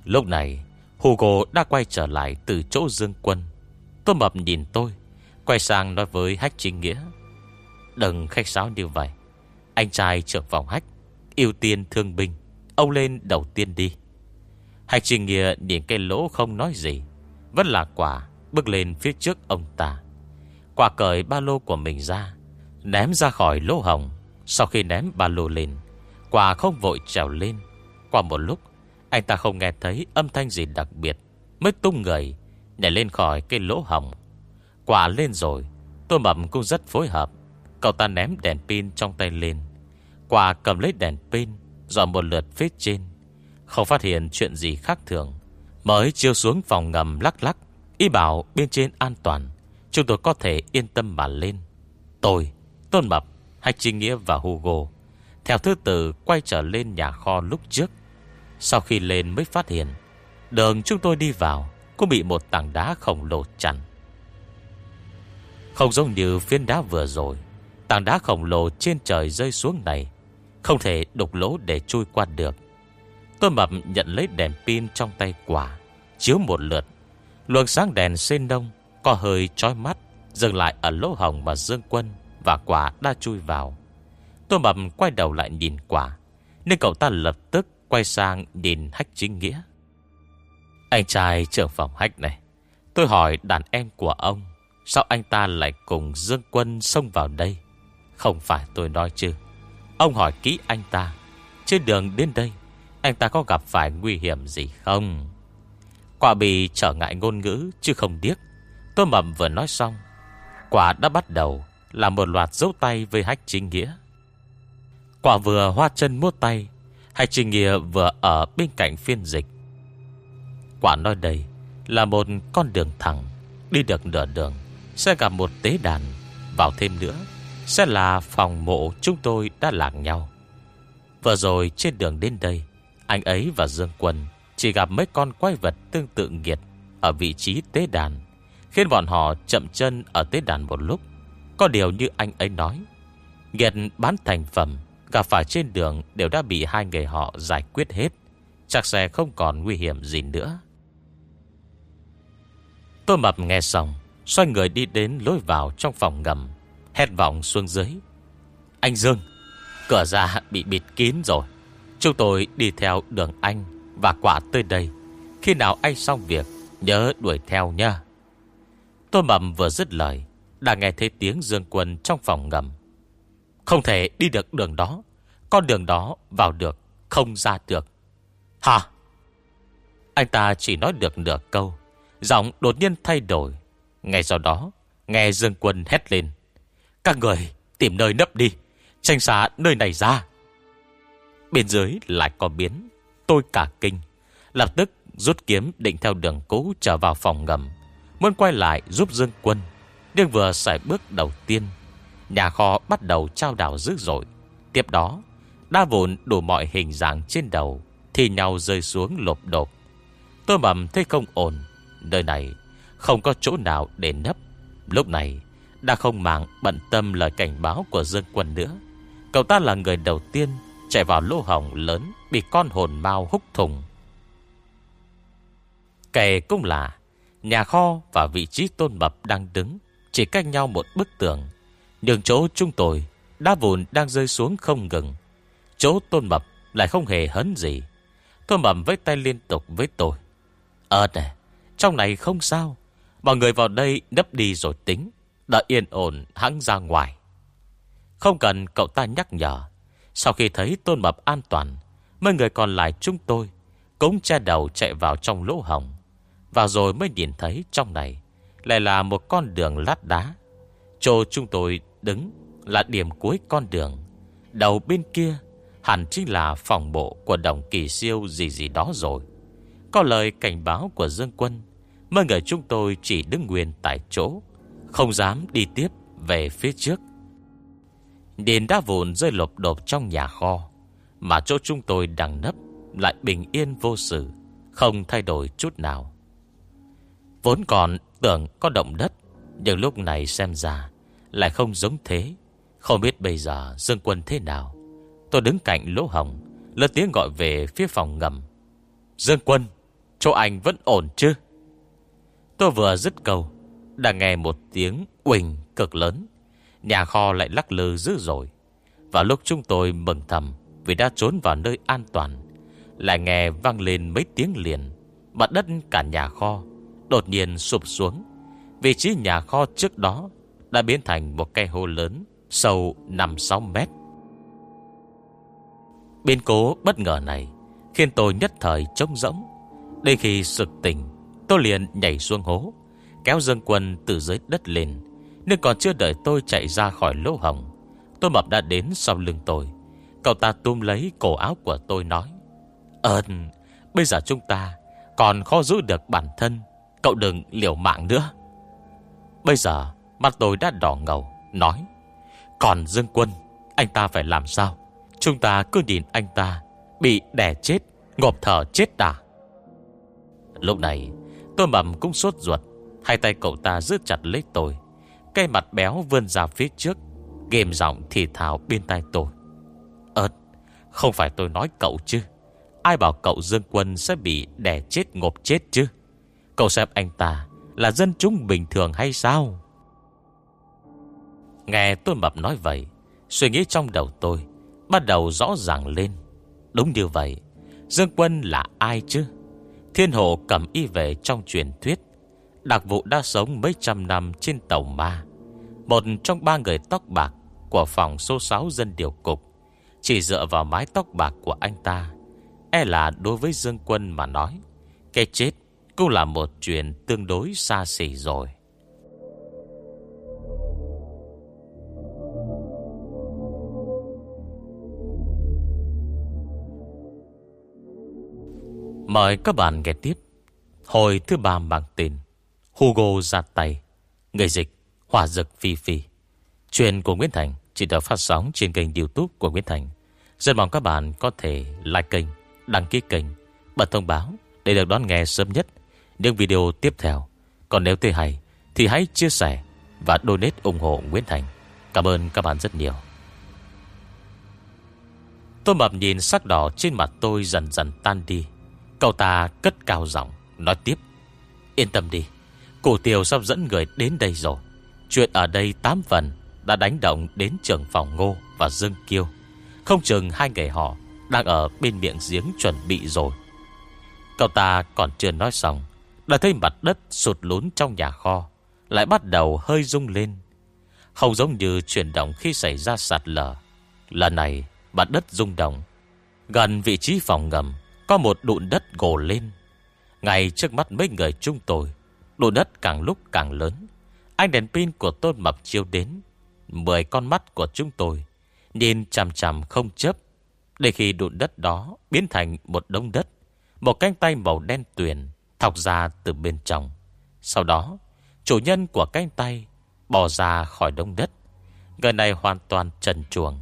Lúc này, Hugo đã quay trở lại từ chỗ dương quân. Tôi mập nhìn tôi, Quay sang nói với Hách Chính Nghĩa, Đừng khách sáo như vậy. Anh trai trưởng phòng Hách, ưu tiên thương binh, Ông lên đầu tiên đi. Hách Chính Nghĩa nhìn cái lỗ không nói gì, Vẫn là quả Bước lên phía trước ông ta. Quả cởi ba lô của mình ra Ném ra khỏi lỗ hồng. Sau khi ném ba lô lên, Quả không vội trèo lên. Qua một lúc, Anh ta không nghe thấy âm thanh gì đặc biệt, Mới tung người, Nhảy lên khỏi cái lỗ hồng. Quả lên rồi Tôi mầm cũng rất phối hợp. Cậu ta ném đèn pin trong tay lên. Quả cầm lấy đèn pin Dọn một lượt phía trên. Không phát hiện chuyện gì khác thường, Mới chiêu xuống phòng ngầm lắc lắc, Y bảo bên trên an toàn, Chúng tôi có thể yên tâm mà lên. Tôi Tôn Mập, Hạch Trinh Nghĩa và Hugo Theo thứ tự quay trở lên nhà kho lúc trước. Sau khi lên mới phát hiện Đường chúng tôi đi vào Cũng bị một tảng đá khổng lồ chặn. Không giống như phiến đá vừa rồi Tảng đá khổng lồ trên trời rơi xuống này Không thể đục lỗ để chui qua được. Tôi mập nhận lấy đèn pin trong tay quả Chiếu một lượt. Luồng sáng đèn xên đông Có hơi trói mắt Dừng lại ở lỗ hồng mà Dương Quân và quả đã chui vào. Tôi mập quay đầu lại nhìn quả, Nên cậu ta lập tức quay sang nhìn hách chính nghĩa. Anh trai trưởng phòng hách này, Tôi hỏi đàn em của ông, Sao anh ta lại cùng Dương Quân xông vào đây? Không phải tôi nói chứ. Ông hỏi kỹ anh ta, Trên đường đến đây, Anh ta có gặp phải nguy hiểm gì không? Quả bị trở ngại ngôn ngữ Chứ không điếc. Tôi mầm vừa nói xong, Quả đã bắt đầu là một loạt dấu tay với Hách Trình Nghĩa. Quả vừa hoa chân mua tay, Hách Trình Nghĩa vừa ở bên cạnh phiên dịch. Quả nói đây là một con đường thẳng, đi được nửa đường, sẽ gặp một tế đàn, vào thêm nữa, sẽ là phòng mộ chúng tôi đã lạc nhau. Vừa rồi trên đường đến đây, anh ấy và Dương Quân chỉ gặp mấy con quái vật tương tự nghiệt Ở vị trí tế đàn Khiến bọn họ chậm chân ở tế đàn một lúc có điều như anh ấy nói Nghiệt bán thành phẩm, Gặp phải trên đường đều đã bị hai người họ giải quyết hết, Chắc sẽ không còn nguy hiểm gì nữa. Tôi mập nghe xong, Xoay người đi đến lối vào trong phòng ngầm, Hét vọng xuống dưới. Anh Dương, Cửa ra bị bịt kín rồi. Chúng tôi đi theo đường anh Và quả tới đây. Khi nào anh xong việc, Nhớ đuổi theo nha Tôi mầm vừa dứt lời đã nghe thấy tiếng Dương Quân trong phòng ngầm. Không thể đi được đường đó, Con đường đó vào được Không ra được. Hả? Anh ta chỉ nói được nửa câu, Giọng đột nhiên thay đổi. Ngay sau đó, Nghe Dương Quân hét lên. Các người tìm nơi nấp đi, Tranh xa nơi này ra. Bên dưới lại có biến, Tôi cả kinh. Lập tức rút kiếm định theo đường cũ trở vào phòng ngầm, Muốn quay lại giúp Dương Quân. Nhưng vừa xảy bước đầu tiên, Nhà kho bắt đầu trao đảo dữ dội. Tiếp đó, Đa vụn đủ mọi hình dạng trên đầu, Thì nhau rơi xuống lộp đột Tôi mầm thấy không ổn, Nơi này không có chỗ nào để nấp. Lúc này, Đã không màng bận tâm lời cảnh báo của Dương Quân nữa. Cậu ta là người đầu tiên Chạy vào lỗ hồng lớn Bị con hồn mau húc thùng. Kể cũng là, Nhà kho và vị trí tôn mập đang đứng chỉ cách nhau một bức tường. Đường chỗ chúng tôi, Đá vụn đang rơi xuống không ngừng. Chỗ tôn mập lại không hề hấn gì. Tôn mập với tay liên tục với tôi. Ờ nè, Trong này không sao. Mọi người vào đây nấp đi rồi tính. Đã yên ổn, hãng ra ngoài. Không cần cậu ta nhắc nhở. Sau khi thấy tôn mập an toàn, Mấy người còn lại chúng tôi Cũng che đầu chạy vào trong lỗ hồng. Và rồi mới nhìn thấy trong này. Lại là một con đường lát đá. Chỗ chúng tôi đứng Là điểm cuối con đường. Đầu bên kia Hẳn chính là phòng bộ của đồng kỳ siêu gì gì đó rồi. Có lời cảnh báo của Dương Quân, mọi người chúng tôi chỉ đứng nguyên tại chỗ, Không dám đi tiếp về phía trước. Điền đá vụn rơi lộp đột trong nhà kho, Mà chỗ chúng tôi đang nấp Lại bình yên vô sự, Không thay đổi chút nào. Vốn còn tưởng có động đất, Nhưng lúc này xem ra Lại không giống thế. Không biết bây giờ Dương Quân thế nào? Tôi đứng cạnh lỗ hồng, Lớn tiếng gọi về phía phòng ngầm. Dương Quân, Chỗ anh vẫn ổn chứ? Tôi vừa dứt câu, Đã nghe một tiếng quỳnh cực lớn. Nhà kho lại lắc lư dữ rồi Vào lúc chúng tôi mừng thầm Vì đã trốn vào nơi an toàn, Lại nghe vang lên mấy tiếng liền. Mặt đất cả nhà kho Đột nhiên sụp xuống, Vị trí nhà kho trước đó Đã biến thành một cây hô lớn Sâu 5-6 mét. Biến cố bất ngờ này Khiến tôi nhất thời trống rỗng. Đây khi sực tỉnh, Tôi liền nhảy xuống hố, Kéo dương quân từ dưới đất lên. Nhưng còn chưa đợi tôi chạy ra khỏi lỗ hồng Tôi mập đã đến sau lưng tôi. Cậu ta túm lấy cổ áo của tôi nói, Ơn, Bây giờ chúng ta còn khó giữ được bản thân Cậu đừng liều mạng nữa. Bây giờ Mặt tôi đã đỏ ngầu, Nói, Còn Dương Quân, Anh ta phải làm sao? Chúng ta cứ nhìn anh ta, Bị đè chết, Ngộp thở chết đà Lúc này Tôi mầm cũng sốt ruột, Hai tay cậu ta giữ chặt lấy tôi Cây mặt béo vươn ra phía trước, Ghềm giọng thì thào bên tay tôi Ơt Không phải tôi nói cậu chứ. Ai bảo cậu Dương Quân sẽ bị đè chết, ngộp chết chứ? Cậu xem anh ta Là dân chúng bình thường hay sao? Nghe tôi mập nói vậy, Suy nghĩ trong đầu tôi Bắt đầu rõ ràng lên. Đúng như vậy, Dương Quân là ai chứ? Thiên hộ cầm y về trong truyền thuyết. Đặc vụ đã sống mấy trăm năm trên tàu ma. Một trong ba người tóc bạc Của phòng số 6 dân điều cục Chỉ dựa vào mái tóc bạc của anh ta. E là đối với Dương Quân mà nói, Cái chết cũng là một chuyện tương đối xa xỉ rồi. Mời các bạn nghe tiếp Hồi thứ ba mang tên Hugo ra tay, Người dịch Hòa dực phi phi. Chuyện của Nguyễn Thành Chỉ được phát sóng trên kênh youtube của Nguyễn Thành. Rất mong các bạn có thể like kênh, Đăng ký kênh, Bật thông báo Để được đón nghe sớm nhất những video tiếp theo. Còn nếu thấy hay thì hãy chia sẻ và donate ủng hộ Nguyễn Thành. Cảm ơn các bạn rất nhiều. Tôi mập nhìn sắc đỏ trên mặt tôi dần dần tan đi. Cậu ta cất cao giọng nói tiếp. Yên tâm đi, cổ tiểu sắp dẫn người đến đây rồi. Chuyện ở đây 8 phần đã đánh động đến trưởng phòng Ngô và Dương Kiêu. Không chừng hai người họ đang ở bên miệng giếng chuẩn bị rồi. Cậu ta còn chưa nói xong, đã thấy mặt đất sụt lún trong nhà kho, lại bắt đầu hơi rung lên. Không giống như chuyển động khi xảy ra sạt lở. Lần này, mặt đất rung động. Gần vị trí phòng ngầm, có một đụn đất gồ lên. Ngay trước mắt mấy người chúng tôi, đụn đất càng lúc càng lớn. Anh đèn pin của Tôn Mập chiếu đến. Mười con mắt của chúng tôi nhìn chằm chằm không chấp. Để khi đụn đất đó biến thành một đống đất, một cánh tay màu đen tuyền thọc ra từ bên trong. Sau đó, chủ nhân của cánh tay bò ra khỏi đông đất. Người này hoàn toàn trần chuồng.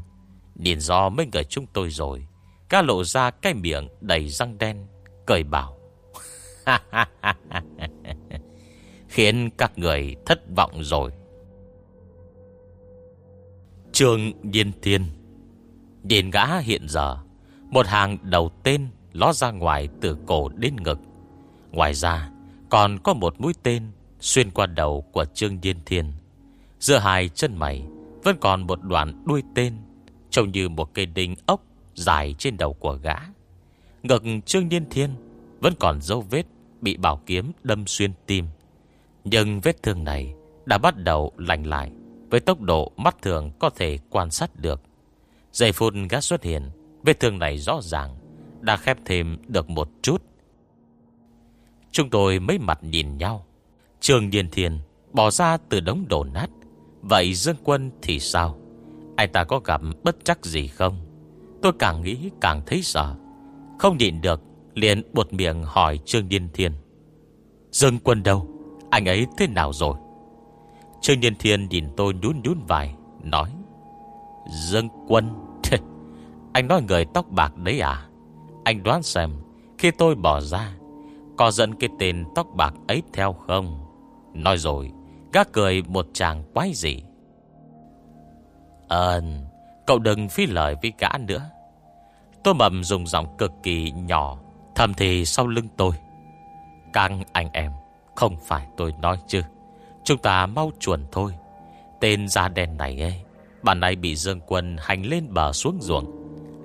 Nhìn do mấy người chúng tôi rồi, ca lộ ra cái miệng đầy răng đen, cười bảo. Khiến các người thất vọng rồi. Trường Điên Thiên Điền gã hiện giờ Một hàng đầu tên ló ra ngoài từ cổ đến ngực Ngoài ra, Còn có một mũi tên Xuyên qua đầu của Trương Điên Thiên. Giữa hai chân mày Vẫn còn một đoạn đuôi tên, Trông như một cây đinh ốc Dài trên đầu của gã. Ngực Trương Điên Thiên Vẫn còn dấu vết Bị bảo kiếm đâm xuyên tim. Nhưng vết thương này Đã bắt đầu lành lại Với tốc độ mắt thường có thể quan sát được. Giây phút gã xuất hiện, Vết thương này rõ ràng Đã khép thêm được một chút. Chúng tôi mấy mặt nhìn nhau. Trường Điền Thiền Bỏ ra từ đống đổ nát. Vậy Dương Quân thì sao? Anh ta có gặp bất chắc gì không? Tôi càng nghĩ càng thấy sợ. Không nhịn được, liền buột miệng hỏi Trương Điền Thiên. Dương Quân đâu? Anh ấy thế nào rồi? Trương Điền Thiên nhìn tôi nhún nhún vài Nói. Dương Quân, Anh nói người tóc bạc đấy à? Anh đoán xem, Khi tôi bỏ ra có dẫn cái tên tóc bạc ấy theo không? Nói rồi Gác cười một chàng quái gì Ơn Cậu đừng phí lời với gã nữa. Tôi mầm dùng giọng cực kỳ nhỏ, Thầm thì sau lưng tôi. Căng anh em, Không phải tôi nói chứ. Chúng ta mau chuẩn thôi. Tên da đen này ấy, Bạn này bị Dương Quân hành lên bờ xuống ruộng,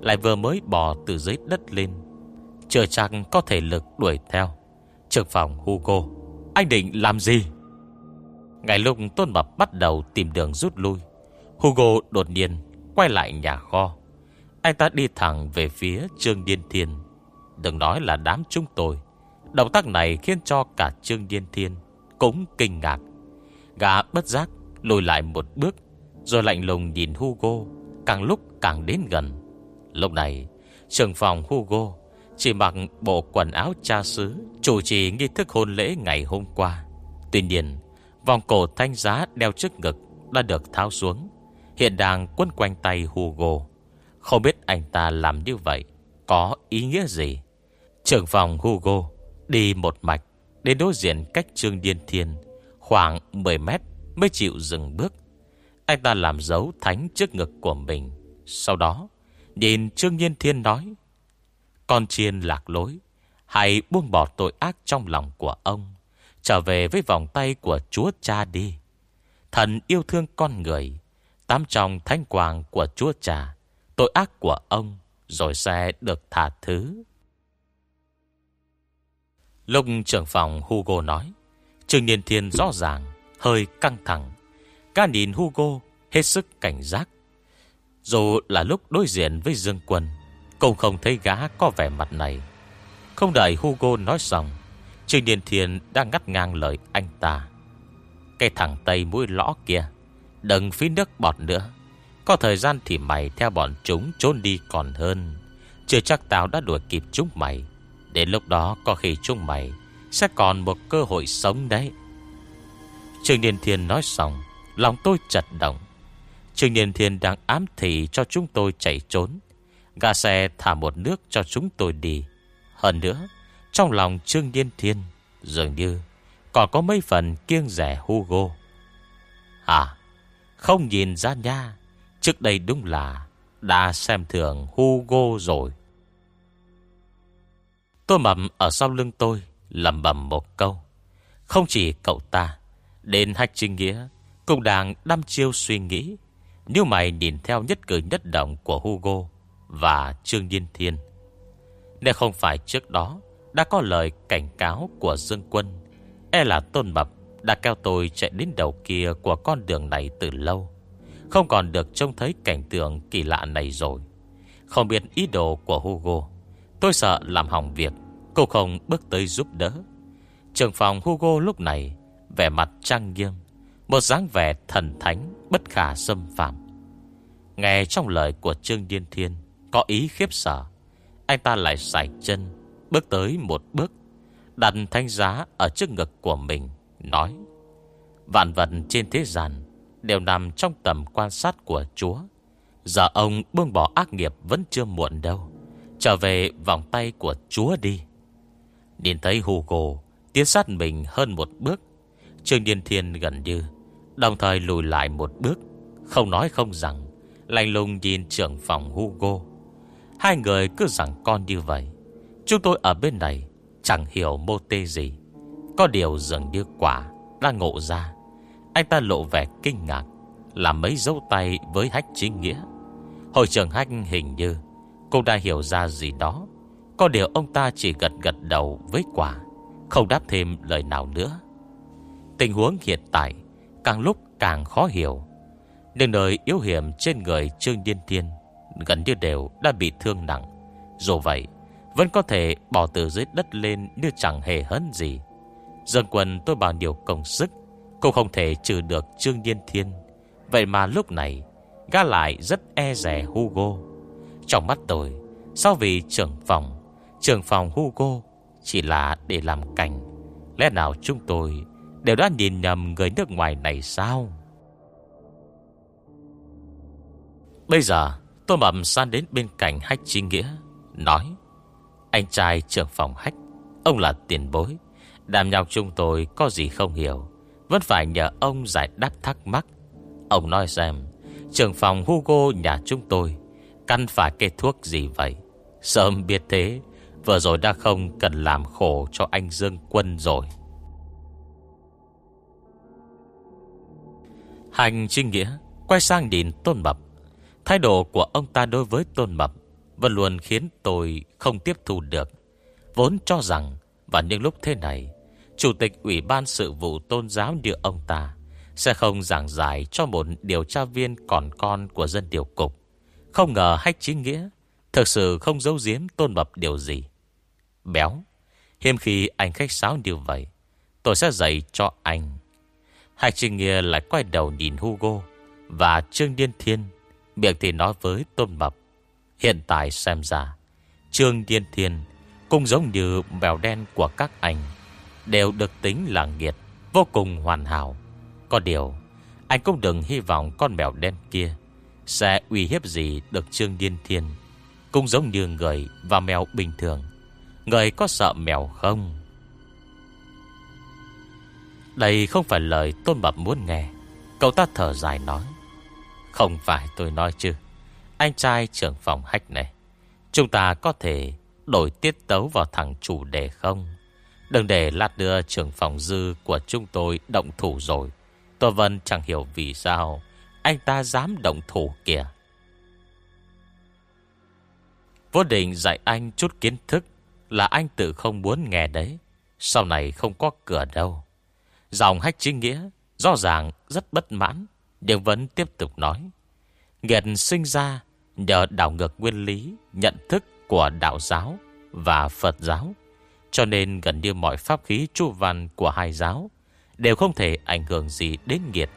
Lại vừa mới bò từ dưới đất lên. Chưa chắc có thể lực đuổi theo trưởng phòng Hugo. Anh định làm gì? Ngày lúc Tôn Mập bắt đầu tìm đường rút lui, Hugo đột nhiên Quay lại nhà kho. Anh ta đi thẳng về phía Trương Điên Thiên. Đừng nói là đám chúng tôi, Động tác này khiến cho cả Trương Điên Thiên Cũng kinh ngạc. Gã bất giác lùi lại một bước, Rồi lạnh lùng nhìn Hugo, Càng lúc càng đến gần. Lúc này Trường phòng Hugo chỉ mặc bộ quần áo cha xứ, Chủ trì nghi thức hôn lễ ngày hôm qua. Tuy nhiên, Vòng cổ thanh giá đeo trước ngực Đã được tháo xuống. Hiện đang quấn quanh tay Hugo. Không biết anh ta làm như vậy Có ý nghĩa gì? Trưởng phòng Hugo Đi một mạch Đến đối diện cách Trương Điên Thiên Khoảng 10 mét mới chịu dừng bước. Anh ta làm dấu thánh trước ngực của mình. Sau đó, Nhìn Trương Nhiên Thiên nói con chiên lạc lối Hãy buông bỏ tội ác trong lòng của ông, Trở về với vòng tay của Chúa Cha đi. Thần yêu thương con người, Tám trong thánh quang của Chúa Cha, Tội ác của ông Rồi sẽ được thả thứ. Lúc trưởng phòng Hugo nói, Trương Niên Thiên rõ ràng, Hơi căng thẳng. Ca nhìn Hugo hết sức cảnh giác. Dù là lúc đối diện với Dương Quân cũng không thấy gã có vẻ mặt này. Không đợi Hugo nói xong Trương Điền Thiên đang ngắt ngang lời anh ta. Cái thằng Tây mũi lõ kia, Đừng phí nước bọt nữa. Có thời gian thì mày theo bọn chúng trốn đi còn hơn. Chưa chắc tao đã đuổi kịp chúng mày. Đến lúc đó có khi chúng mày Sẽ còn một cơ hội sống đấy. Trương Điền Thiên nói xong, Lòng tôi chật động. Trương Điền Thiên đang ám thị cho chúng tôi chạy trốn. Gà xe thả một nước cho chúng tôi đi. Hơn nữa, trong lòng Trương Điên Thiên Dường như Còn có mấy phần kiêng rẻ Hugo. À Không nhìn ra nha, Trước đây đúng là Đã xem thường Hugo rồi. Tôi mầm ở sau lưng tôi lầm bầm một câu. Không chỉ cậu ta, Đến hạch trinh nghĩa Cũng đang đăm chiêu suy nghĩ. Nếu mày nhìn theo nhất cử nhất động Của Hugo và Trương Nhiên Thiên. Nếu không phải trước đó Đã có lời cảnh cáo của Dương Quân E là Tôn Mập Đã kêu tôi chạy đến đầu kia Của con đường này từ lâu. Không còn được trông thấy cảnh tượng kỳ lạ này rồi. Không biết ý đồ của Hugo, Tôi sợ làm hỏng việc, Cô không bước tới giúp đỡ. Trường phòng Hugo lúc này, Vẻ mặt trang nghiêm, Một dáng vẻ thần thánh Bất khả xâm phạm. Nghe trong lời của Trương Điên Thiên có ý khiếp sợ. Anh ta lại sải chân, Bước tới một bước, Đặt thanh giá ở trước ngực của mình, Nói, Vạn vật trên thế gian Đều nằm trong tầm quan sát của Chúa. Giờ ông buông bỏ ác nghiệp Vẫn chưa muộn đâu. Trở về vòng tay của Chúa đi. Nhìn thấy Hugo Tiến sát mình hơn một bước, Trương Điên Thiên gần như, Đồng thời lùi lại một bước, Không nói không rằng Lành lùng nhìn trưởng phòng Hugo. Hai người cứ rằng con như vậy. Chúng tôi ở bên này Chẳng hiểu mô tê gì. Có điều dường như quả Đã ngộ ra. Anh ta lộ vẻ kinh ngạc, Làm mấy dấu tay với hách chính nghĩa. Hội trưởng hách hình như Cũng đã hiểu ra gì đó. Có điều ông ta chỉ gật gật đầu với quả, Không đáp thêm lời nào nữa. Tình huống hiện tại Càng lúc càng khó hiểu. Nên nơi yếu hiểm trên người Trương Điên Thiên Gần như đều đã bị thương nặng. Dù vậy, Vẫn có thể bỏ từ dưới đất lên Như chẳng hề hấn gì. Dân quân tôi bằng điều công sức, Cũng không thể trừ được Trương Điên Thiên. Vậy mà lúc này, Gã lại rất e rẻ Hugo. Trong mắt tôi, Sau vì trưởng phòng Trưởng phòng Hugo Chỉ là để làm cảnh. Lẽ nào chúng tôi Đều đã nhìn nhầm người nước ngoài này sao? Bây giờ Tô mầm san đến bên cạnh Hách Chi Nghĩa, Nói, Anh trai trưởng phòng Hách, Ông là tiền bối. Đàm nhọc chúng tôi có gì không hiểu, Vẫn phải nhờ ông giải đáp thắc mắc. Ông nói xem, Trưởng phòng Hugo nhà chúng tôi, Căn phải cây thuốc gì vậy? Sớm biết thế, Vừa rồi đã không cần làm khổ cho anh Dương Quân rồi. Hành trinh nghĩa Quay sang nhìn Tôn Mập. Thái độ của ông ta đối với Tôn Mập Vẫn luôn khiến tôi không tiếp thu được. Vốn cho rằng Vào những lúc thế này, Chủ tịch Ủy ban sự vụ tôn giáo như ông ta Sẽ không giảng giải cho một điều tra viên còn con của dân điều cục. Không ngờ hách chính nghĩa Thực sự không giấu giếm Tôn Mập điều gì. Béo Hiêm khi anh khách sáo như vậy, Tôi sẽ dạy cho anh. Hạch Trinh Nghĩa lại quay đầu nhìn Hugo Và Trương Điên Thiên Miệng thì nói với Tôn Mập. Hiện tại xem ra, Trương Điên Thiên Cũng giống như mèo đen của các anh, Đều được tính là nghiệt, Vô cùng hoàn hảo. Có điều, Anh cũng đừng hy vọng con mèo đen kia Sẽ uy hiếp gì được Trương Điên Thiên, Cũng giống như người và mèo bình thường. Người có sợ mèo không? Đây không phải lời Tôn Mập muốn nghe. Cậu ta thở dài nói. Không phải tôi nói chứ. Anh trai trưởng phòng hách này, Chúng ta có thể đổi tiết tấu vào thằng chủ đề không? Đừng để lát đưa trưởng phòng dư của chúng tôi động thủ rồi. Tôi Vân chẳng hiểu vì sao Anh ta dám động thủ kìa. Vô định dạy anh chút kiến thức Là anh tự không muốn nghe đấy. Sau này không có cửa đâu. Dòng hách chính nghĩa Rõ ràng rất bất mãn. Nhưng vẫn tiếp tục nói. Nghiệt sinh ra nhờ đảo ngược nguyên lý, Nhận thức của đạo giáo Và Phật giáo, Cho nên gần như mọi pháp khí chu văn Của hai giáo Đều không thể ảnh hưởng gì đến nghiệt.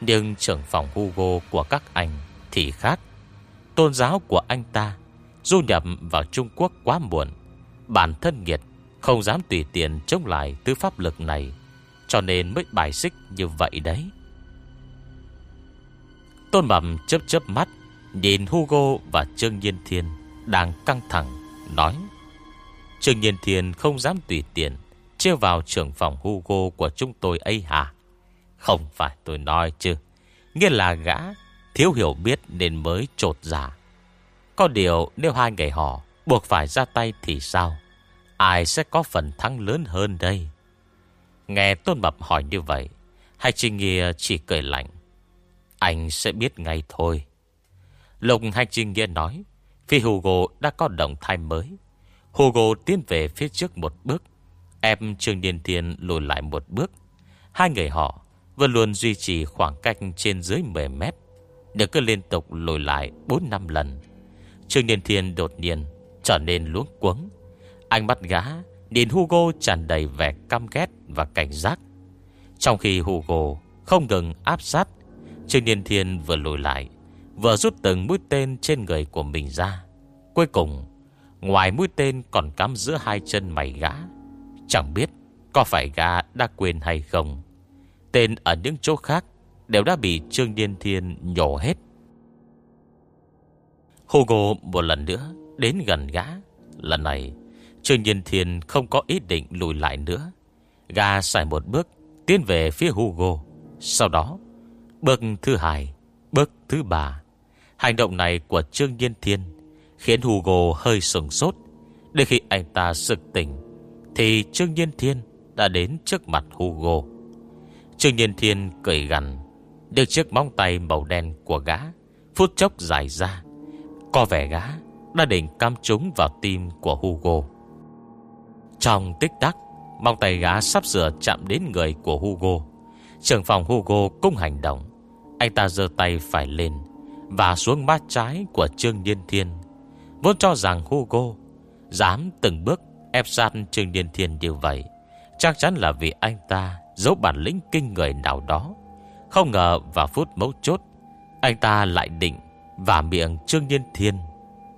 Nhưng trưởng phòng Hugo của các anh Thì khác. Tôn giáo của anh ta Du nhập vào Trung Quốc quá muộn, Bản thân nghiệt Không dám tùy tiện chống lại tư pháp lực này, cho nên mới bài xích như vậy đấy. Tôn Bẩm chớp chớp mắt, Nhìn Hugo và Trương Nhiên Thiên Đang căng thẳng, Nói. Trương Nhiên Thiên không dám tùy tiện Trêu vào trưởng phòng Hugo của chúng tôi ấy hả? Không phải tôi nói chứ. Nghĩa là gã Thiếu hiểu biết nên mới trột giả dạ. Có điều nếu hai người họ Buộc phải ra tay thì sao? Ai sẽ có phần thắng lớn hơn đây? Nghe Tôn Mập hỏi như vậy, Hai Trinh Nghĩa chỉ cười lạnh. Anh sẽ biết ngay thôi. Lục Hai Trinh Nghĩa nói Phi Hugo đã có động thai mới. Hugo tiến về phía trước một bước Em Trương Điền Thiên lùi lại một bước. Hai người họ Vẫn luôn duy trì khoảng cách trên dưới 10 mét Được cứ liên tục lùi lại 4-5 lần. Trương Điền Thiên đột nhiên Trở nên luống cuống. Ánh mắt gã Nhìn Hugo tràn đầy vẻ căm ghét và cảnh giác. Trong khi Hugo không ngừng áp sát Trương Điền Thiên vừa lùi lại, Vừa rút từng mũi tên trên người của mình ra. Cuối cùng, Ngoài mũi tên còn cắm giữa hai chân mày gã. Chẳng biết Có phải gã đã quên hay không. Tên ở những chỗ khác Đều đã bị Trương Điên Thiên nhổ hết. Hugo một lần nữa Đến gần gã. Lần này, Trương Điên Thiên không có ý định lùi lại nữa. Gã xài một bước Tiến về phía Hugo. Sau đó Bước thứ hai, Bước thứ ba. Hành động này của Trương Nhiên Thiên Khiến Hugo hơi sừng sốt. Để khi anh ta sực tỉnh, Thì Trương Nhiên Thiên đã đến trước mặt Hugo. Trương Nhiên Thiên cười gần Được chiếc móng tay màu đen của gã, Phút chốc dài ra. Có vẻ gã đã định cam trúng vào tim của Hugo. Trong tích tắc, Móng tay gã sắp sửa chạm đến người của Hugo. Trường phòng Hugo cũng hành động. Anh ta giơ tay phải lên Và xuống mắt trái của Trương Điên Thiên. Vốn cho rằng Hugo Dám từng bước ép sát Trương Điên Thiên như vậy, Chắc chắn là vì anh ta Giấu bản lĩnh kinh người nào đó. Không ngờ vào phút mấu chốt, Anh ta lại định Và miệng Trương Điên Thiên.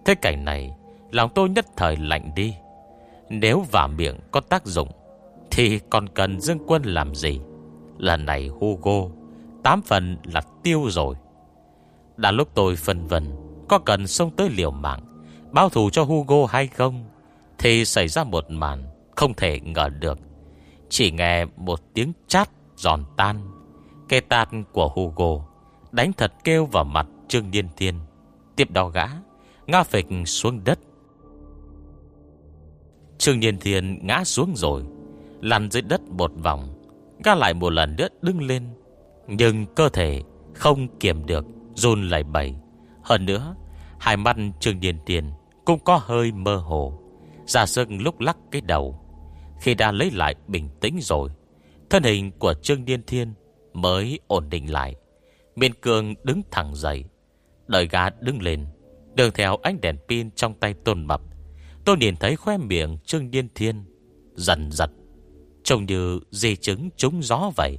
Thế cảnh này Lòng tôi nhất thời lạnh đi. Nếu vả miệng có tác dụng Thì còn cần Dương Quân làm gì? Lần này Hugo Tám phần là tiêu rồi. Đã lúc tôi phân vân, Có cần xông tới liều mạng, Báo thù cho Hugo hay không, Thì xảy ra một màn Không thể ngờ được. Chỉ nghe một tiếng chát giòn tan Cây tạt của Hugo Đánh thật kêu vào mặt Trương Điên Thiên. Tiếp đó gã Ngã phịch xuống đất. Trương Điên Thiên ngã xuống rồi, Lăn dưới đất một vòng, Gã lại một lần nữa đứng lên nhưng cơ thể không kiềm được, Run lại bẩy. Hơn nữa, Hai mắt Trương điền Tiền Cũng có hơi mơ hồ. Giả sức lúc lắc cái đầu, Khi đã lấy lại bình tĩnh rồi, Thân hình của Trương Điên Thiên Mới ổn định lại. Miên Cương đứng thẳng dậy, Đợi gã đứng lên Đường theo ánh đèn pin trong tay tôn mập. Tôi nhìn thấy khoe miệng Trương Điên Thiên Dần giật, Trông như di chứng trúng gió vậy.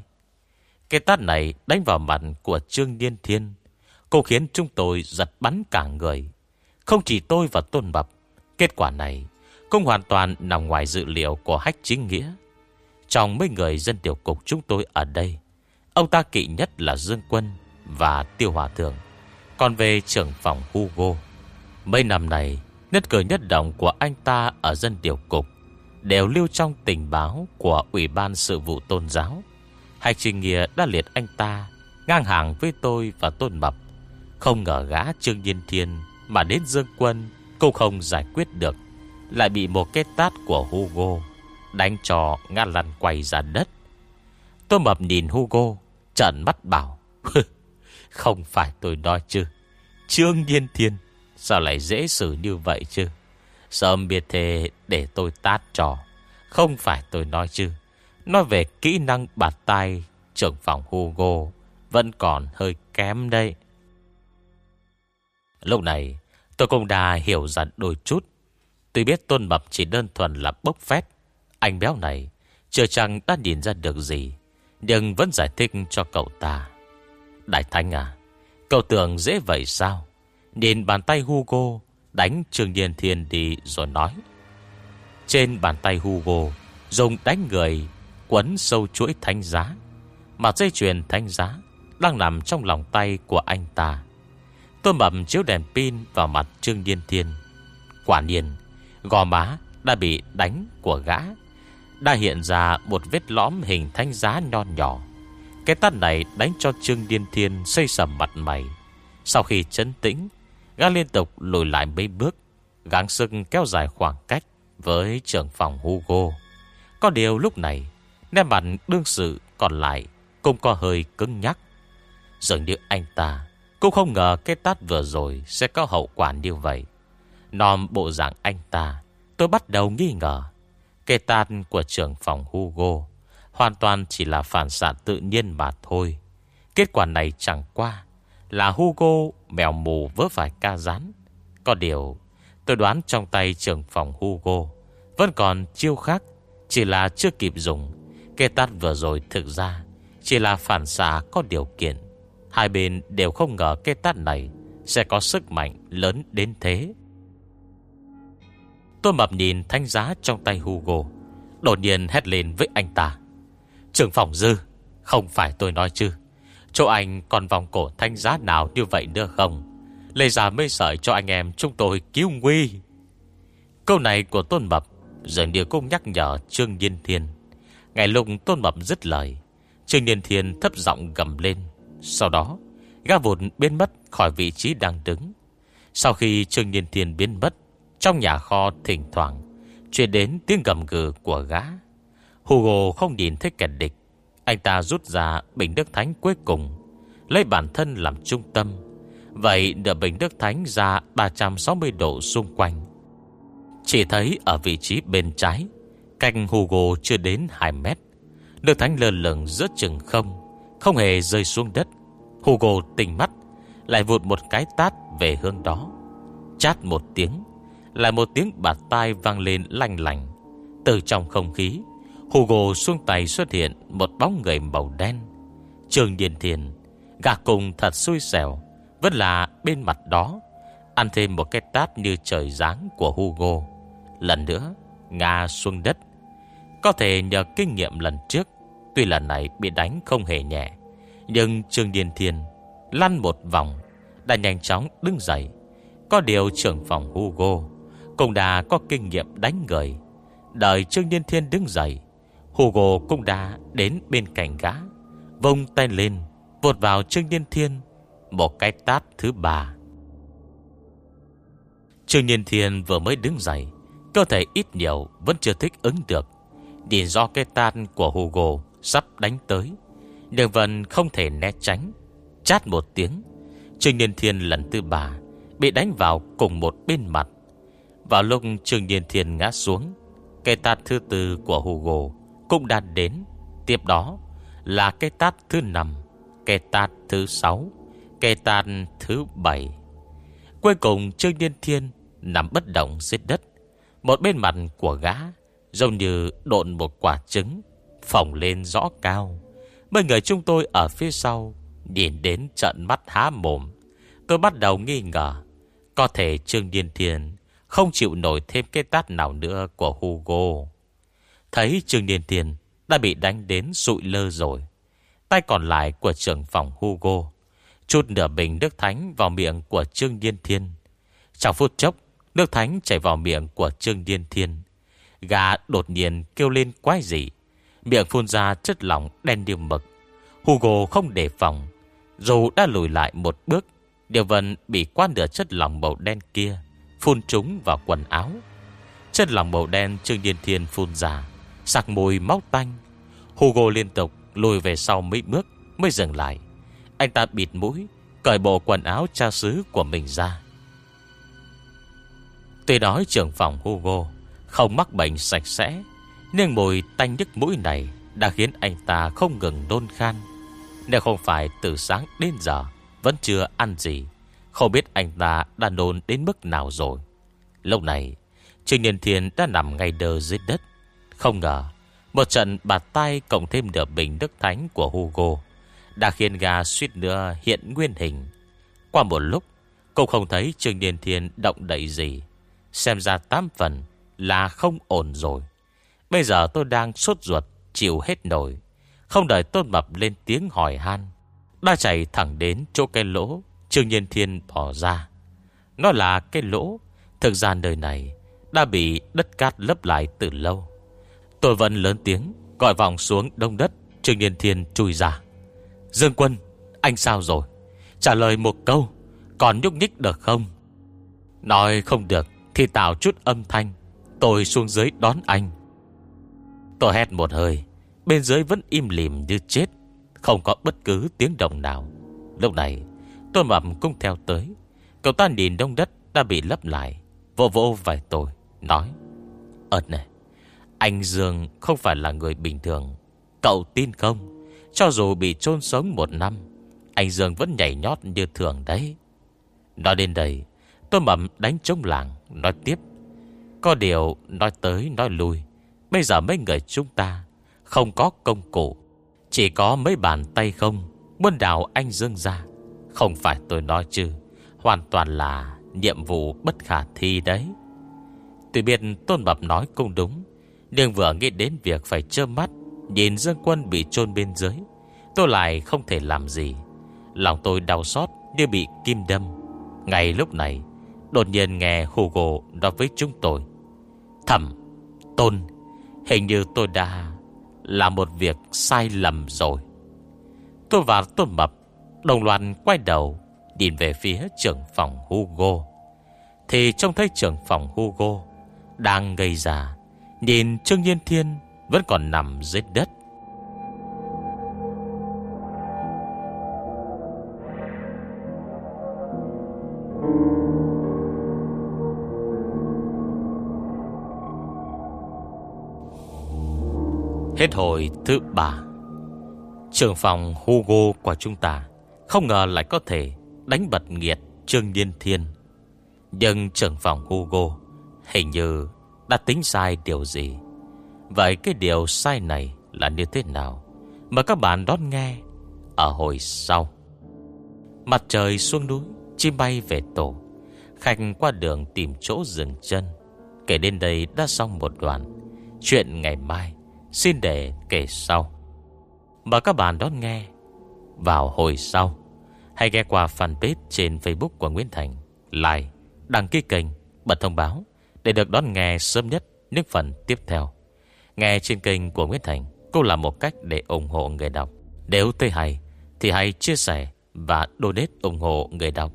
Cái tát này đánh vào mặt của Trương Điên Thiên. Cô khiến chúng tôi giật bắn cả người. Không chỉ tôi và Tôn Bập, Kết quả này Cũng hoàn toàn nằm ngoài dự liệu của hách chính nghĩa. Trong mấy người dân tiểu cục chúng tôi ở đây, Ông ta kỵ nhất là Dương Quân Và Tiêu Hòa Thường Còn về trưởng phòng Hugo. Mấy năm này Nhất cử nhất động của anh ta ở dân tiểu cục Đều lưu trong tình báo Của Ủy ban sự vụ tôn giáo. Hạch Trình Nghĩa đã liệt anh ta, Ngang hàng với tôi và Tôn Mập. Không ngờ gã Trương Nhiên Thiên Mà đến Dương Quân Cũng không giải quyết được, Lại bị một cái tát của Hugo Đánh cho ngã lăn quay ra đất. Tôn mập nhìn Hugo Trần mắt bảo Không phải tôi nói chứ. Trương Nhiên Thiên, Sao lại dễ xử như vậy chứ? Sớm biết thế để tôi tát trò Không phải tôi nói chứ. Nói về kỹ năng bạt tay Trưởng phòng Hugo Vẫn còn hơi kém đây. Lúc này, tôi cũng đã hiểu ra đôi chút. Tuy biết Tôn Mập chỉ đơn thuần là bốc phét, Anh béo này Chưa chẳng đã nhìn ra được gì, Nhưng vẫn giải thích cho cậu ta. Đại Thanh à Cậu tưởng dễ vậy sao? Nhìn bàn tay Hugo, Đánh Trương Nhiên Thiên đi rồi nói. Trên bàn tay Hugo, Dùng đánh người Quấn sâu chuỗi thanh giá, Mà dây chuyền thanh giá Đang nằm trong lòng tay của anh ta. Tôi mầm chiếu đèn pin vào mặt Trương Điên Thiên. Quả nhiên, Gò má đã bị đánh của gã, Đã hiện ra một vết lõm hình thanh giá nho nhỏ. Cái tát này đánh cho Trương Điên Thiên Xây sầm mặt mày. Sau khi chấn tĩnh, Gã liên tục lùi lại mấy bước, Gắng sức kéo dài khoảng cách Với trưởng phòng Hugo. Có điều lúc này Nét mặt đương sự còn lại, Cũng có hơi cứng nhắc. Dường như anh ta Cũng không ngờ cái tát vừa rồi Sẽ có hậu quả như vậy. Nòm bộ dạng anh ta, Tôi bắt đầu nghi ngờ. Cái tát của trưởng phòng Hugo Hoàn toàn chỉ là phản xạ tự nhiên mà thôi. Kết quả này chẳng qua Là Hugo mèo mù vớ phải ca rán. Có điều, Tôi đoán trong tay trưởng phòng Hugo Vẫn còn chiêu khác, Chỉ là chưa kịp dùng. Cái tát vừa rồi thực ra Chỉ là phản xạ có điều kiện. Hai bên đều không ngờ cái tát này Sẽ có sức mạnh lớn đến thế. Tôi mập nhìn thanh giá trong tay Hugo, Đột nhiên hét lên với anh ta. Trường phòng dư, Không phải tôi nói chứ. Chỗ anh còn vòng cổ thanh giá nào như vậy nữa không? Lê già mê sợi cho anh em Chúng tôi cứu nguy. Câu này của Tôn Mập Dường như cũng nhắc nhở Trương Nhiên Thiên. Ngày lúc Tôn Mập dứt lời, Trương Niên Thiên thấp giọng gầm lên. Sau đó, Gã vụt biến mất khỏi vị trí đang đứng. Sau khi Trương Niên Thiên biến mất, Trong nhà kho thỉnh thoảng Chuyển đến tiếng gầm gừ của gã. Hugo không nhìn thấy kẻ địch. Anh ta rút ra bình đức thánh cuối cùng, Lấy bản thân làm trung tâm. Vậy đỡ bình đức thánh ra 360 độ xung quanh. Chỉ thấy ở vị trí bên trái cành Hugo chưa đến 2 mét. Nước thánh lơ lửng giữa chừng không Không hề rơi xuống đất. Hugo tỉnh mắt, Lại vụt một cái tát về hướng đó. Chát một tiếng, Lại một tiếng bạt tai vang lên lanh lành. Từ trong không khí, Hugo xuống tay xuất hiện Một bóng người màu đen. Trường Điền Thiền Gà cùng thật xui xẻo, Vẫn là bên mặt đó, Ăn thêm một cái tát như trời giáng của Hugo. Lần nữa Nga xuống đất. Có thể nhờ kinh nghiệm lần trước, Tuy lần này bị đánh không hề nhẹ. Nhưng Trương Điền Thiên Lăn một vòng, Đã nhanh chóng đứng dậy. Có điều trưởng phòng Hugo Cũng đã có kinh nghiệm đánh người. Đợi Trương Điền Thiên đứng dậy, Hugo cũng đã đến bên cạnh gã Vông tay lên Vột vào Trương điền Thiên Một cái tát thứ ba. Trương điền Thiên vừa mới đứng dậy, Cơ thể ít nhiều vẫn chưa thích ứng được. Nhìn do cái tan của Hugo Sắp đánh tới Đường vần không thể né tránh Chát một tiếng Trương Niên Thiên lần thứ ba Bị đánh vào cùng một bên mặt Vào lúc Trương Niên Thiên ngã xuống Cái tát thứ tư của Hugo cũng đã đến. Tiếp đó là cái tát thứ năm, cái tát thứ sáu, cái tát thứ bảy. Cuối cùng Trương Niên Thiên nằm bất động dưới đất. Một bên mặt của gã giống như độn một quả trứng, phồng lên rõ cao. Mấy người chúng tôi ở phía sau nhìn đến trận mắt há mồm. Tôi bắt đầu nghi ngờ có thể Trương điên Thiên không chịu nổi thêm cái tát nào nữa của Hugo. Thấy Trương điên thiên đã bị đánh đến sụi lơ rồi. Tay còn lại của trưởng phòng Hugo chút nửa bình nước thánh vào miệng của Trương Điên Thiên. Trong phút chốc, nước thánh chảy vào miệng của Trương Điên Thiên. Gà đột nhiên kêu lên quái dị. Miệng phun ra chất lỏng đen như mực. Hugo không đề phòng. Dù đã lùi lại một bước, Điều vẫn bị quan nửa chất lỏng màu đen kia phun trúng vào quần áo. Chất lỏng màu đen Trương Điên Thiên phun ra Sạc mùi máu tanh Hugo liên tục lùi về sau mấy bước Mới dừng lại Anh ta bịt mũi Cởi bộ quần áo cha xứ của mình ra Tuy nói trưởng phòng Hugo không mắc bệnh sạch sẽ Nhưng mùi tanh nhức mũi này Đã khiến anh ta không ngừng nôn khan. Nếu không phải từ sáng đến giờ Vẫn chưa ăn gì, Không biết anh ta đã nôn đến mức nào rồi. Lúc này, Trương Niên Thiên đã nằm ngay đờ dưới đất. Không ngờ, Một trận bạt tay cộng thêm nửa bình đức thánh của Hugo Đã khiến gà suýt nữa hiện nguyên hình. Qua một lúc Cũng không thấy Trương Niên Thiên động đậy gì. Xem ra tám phần là không ổn rồi. Bây giờ tôi đang sốt ruột, Chịu hết nổi. Không đợi Tôn Mập lên tiếng hỏi han, Đã chạy thẳng đến chỗ cái lỗ. Trương Nhiên Thiên bỏ ra. Nó là cái lỗ. Thực ra nơi này Đã bị đất cát lấp lại từ lâu. Tôi vẫn lớn tiếng, Gọi vòng xuống đông đất. Trương nhiên Thiên chui ra. Dương Quân, Anh sao rồi? Trả lời một câu, Còn nhúc nhích được không? Nói không được Thì tạo chút âm thanh. Tôi xuống dưới đón anh. Tôi hét một hơi, Bên dưới vẫn im lìm như chết, Không có bất cứ tiếng động nào. Lúc này, tôi mầm cũng theo tới. Cậu ta nhìn đông đất đã bị lấp lại Vô vô vài tôi, Nói Ơt này Anh Dương không phải là người bình thường. Cậu tin không? Cho dù bị chôn sống một năm, Anh Dương vẫn nhảy nhót như thường đấy. Nói đến đây, Tôi mầm đánh trống làng, Nói tiếp có điều nói tới nói lui, Bây giờ mấy người chúng ta Không có công cụ. Chỉ có mấy bàn tay không Muốn đào anh Dương ra. Không phải tôi nói chứ, Hoàn toàn là nhiệm vụ bất khả thi đấy. Tuy biết Tôn bập nói cũng đúng, Nhưng vừa nghĩ đến việc phải trơ mắt, Nhìn Dương Quân bị chôn bên dưới, Tôi lại không thể làm gì. Lòng tôi đau xót như bị kim đâm. Ngay lúc này Đột nhiên nghe Hugo nói với chúng tôi. Thẩm Tôn, Hình như tôi đã là một việc sai lầm rồi. Tôi và Tôn Mập Đồng loạt quay đầu Nhìn về phía trưởng phòng Hugo. Thì trông thấy trưởng phòng Hugo Đang gây ra, Nhìn Trương Nhiên Thiên Vẫn còn nằm dưới đất. Hết hồi thứ ba. Trường phòng Hugo của chúng ta Không ngờ lại có thể Đánh bật nghiệt Trương Điên Thiên. Nhưng trưởng phòng Hugo Hình như đã tính sai điều gì. Vậy cái điều sai này Là như thế nào Mời các bạn đón nghe Ở hồi sau? Mặt trời xuống núi, Chim bay về tổ. Khách qua đường tìm chỗ dừng chân. Kể đến đây đã xong một đoạn. Chuyện ngày mai. Xin để kể sau. Mời các bạn đón nghe Vào hồi sau. Hãy ghé qua fanpage trên Facebook của Nguyễn Thành Like, đăng ký kênh Bật thông báo Để được đón nghe sớm nhất những phần tiếp theo. Nghe trên kênh của Nguyễn Thành Cũng là một cách để ủng hộ người đọc. Nếu thấy hay Thì hãy chia sẻ và donate ủng hộ người đọc.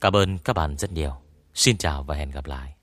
Cảm ơn các bạn rất nhiều. Xin chào và hẹn gặp lại.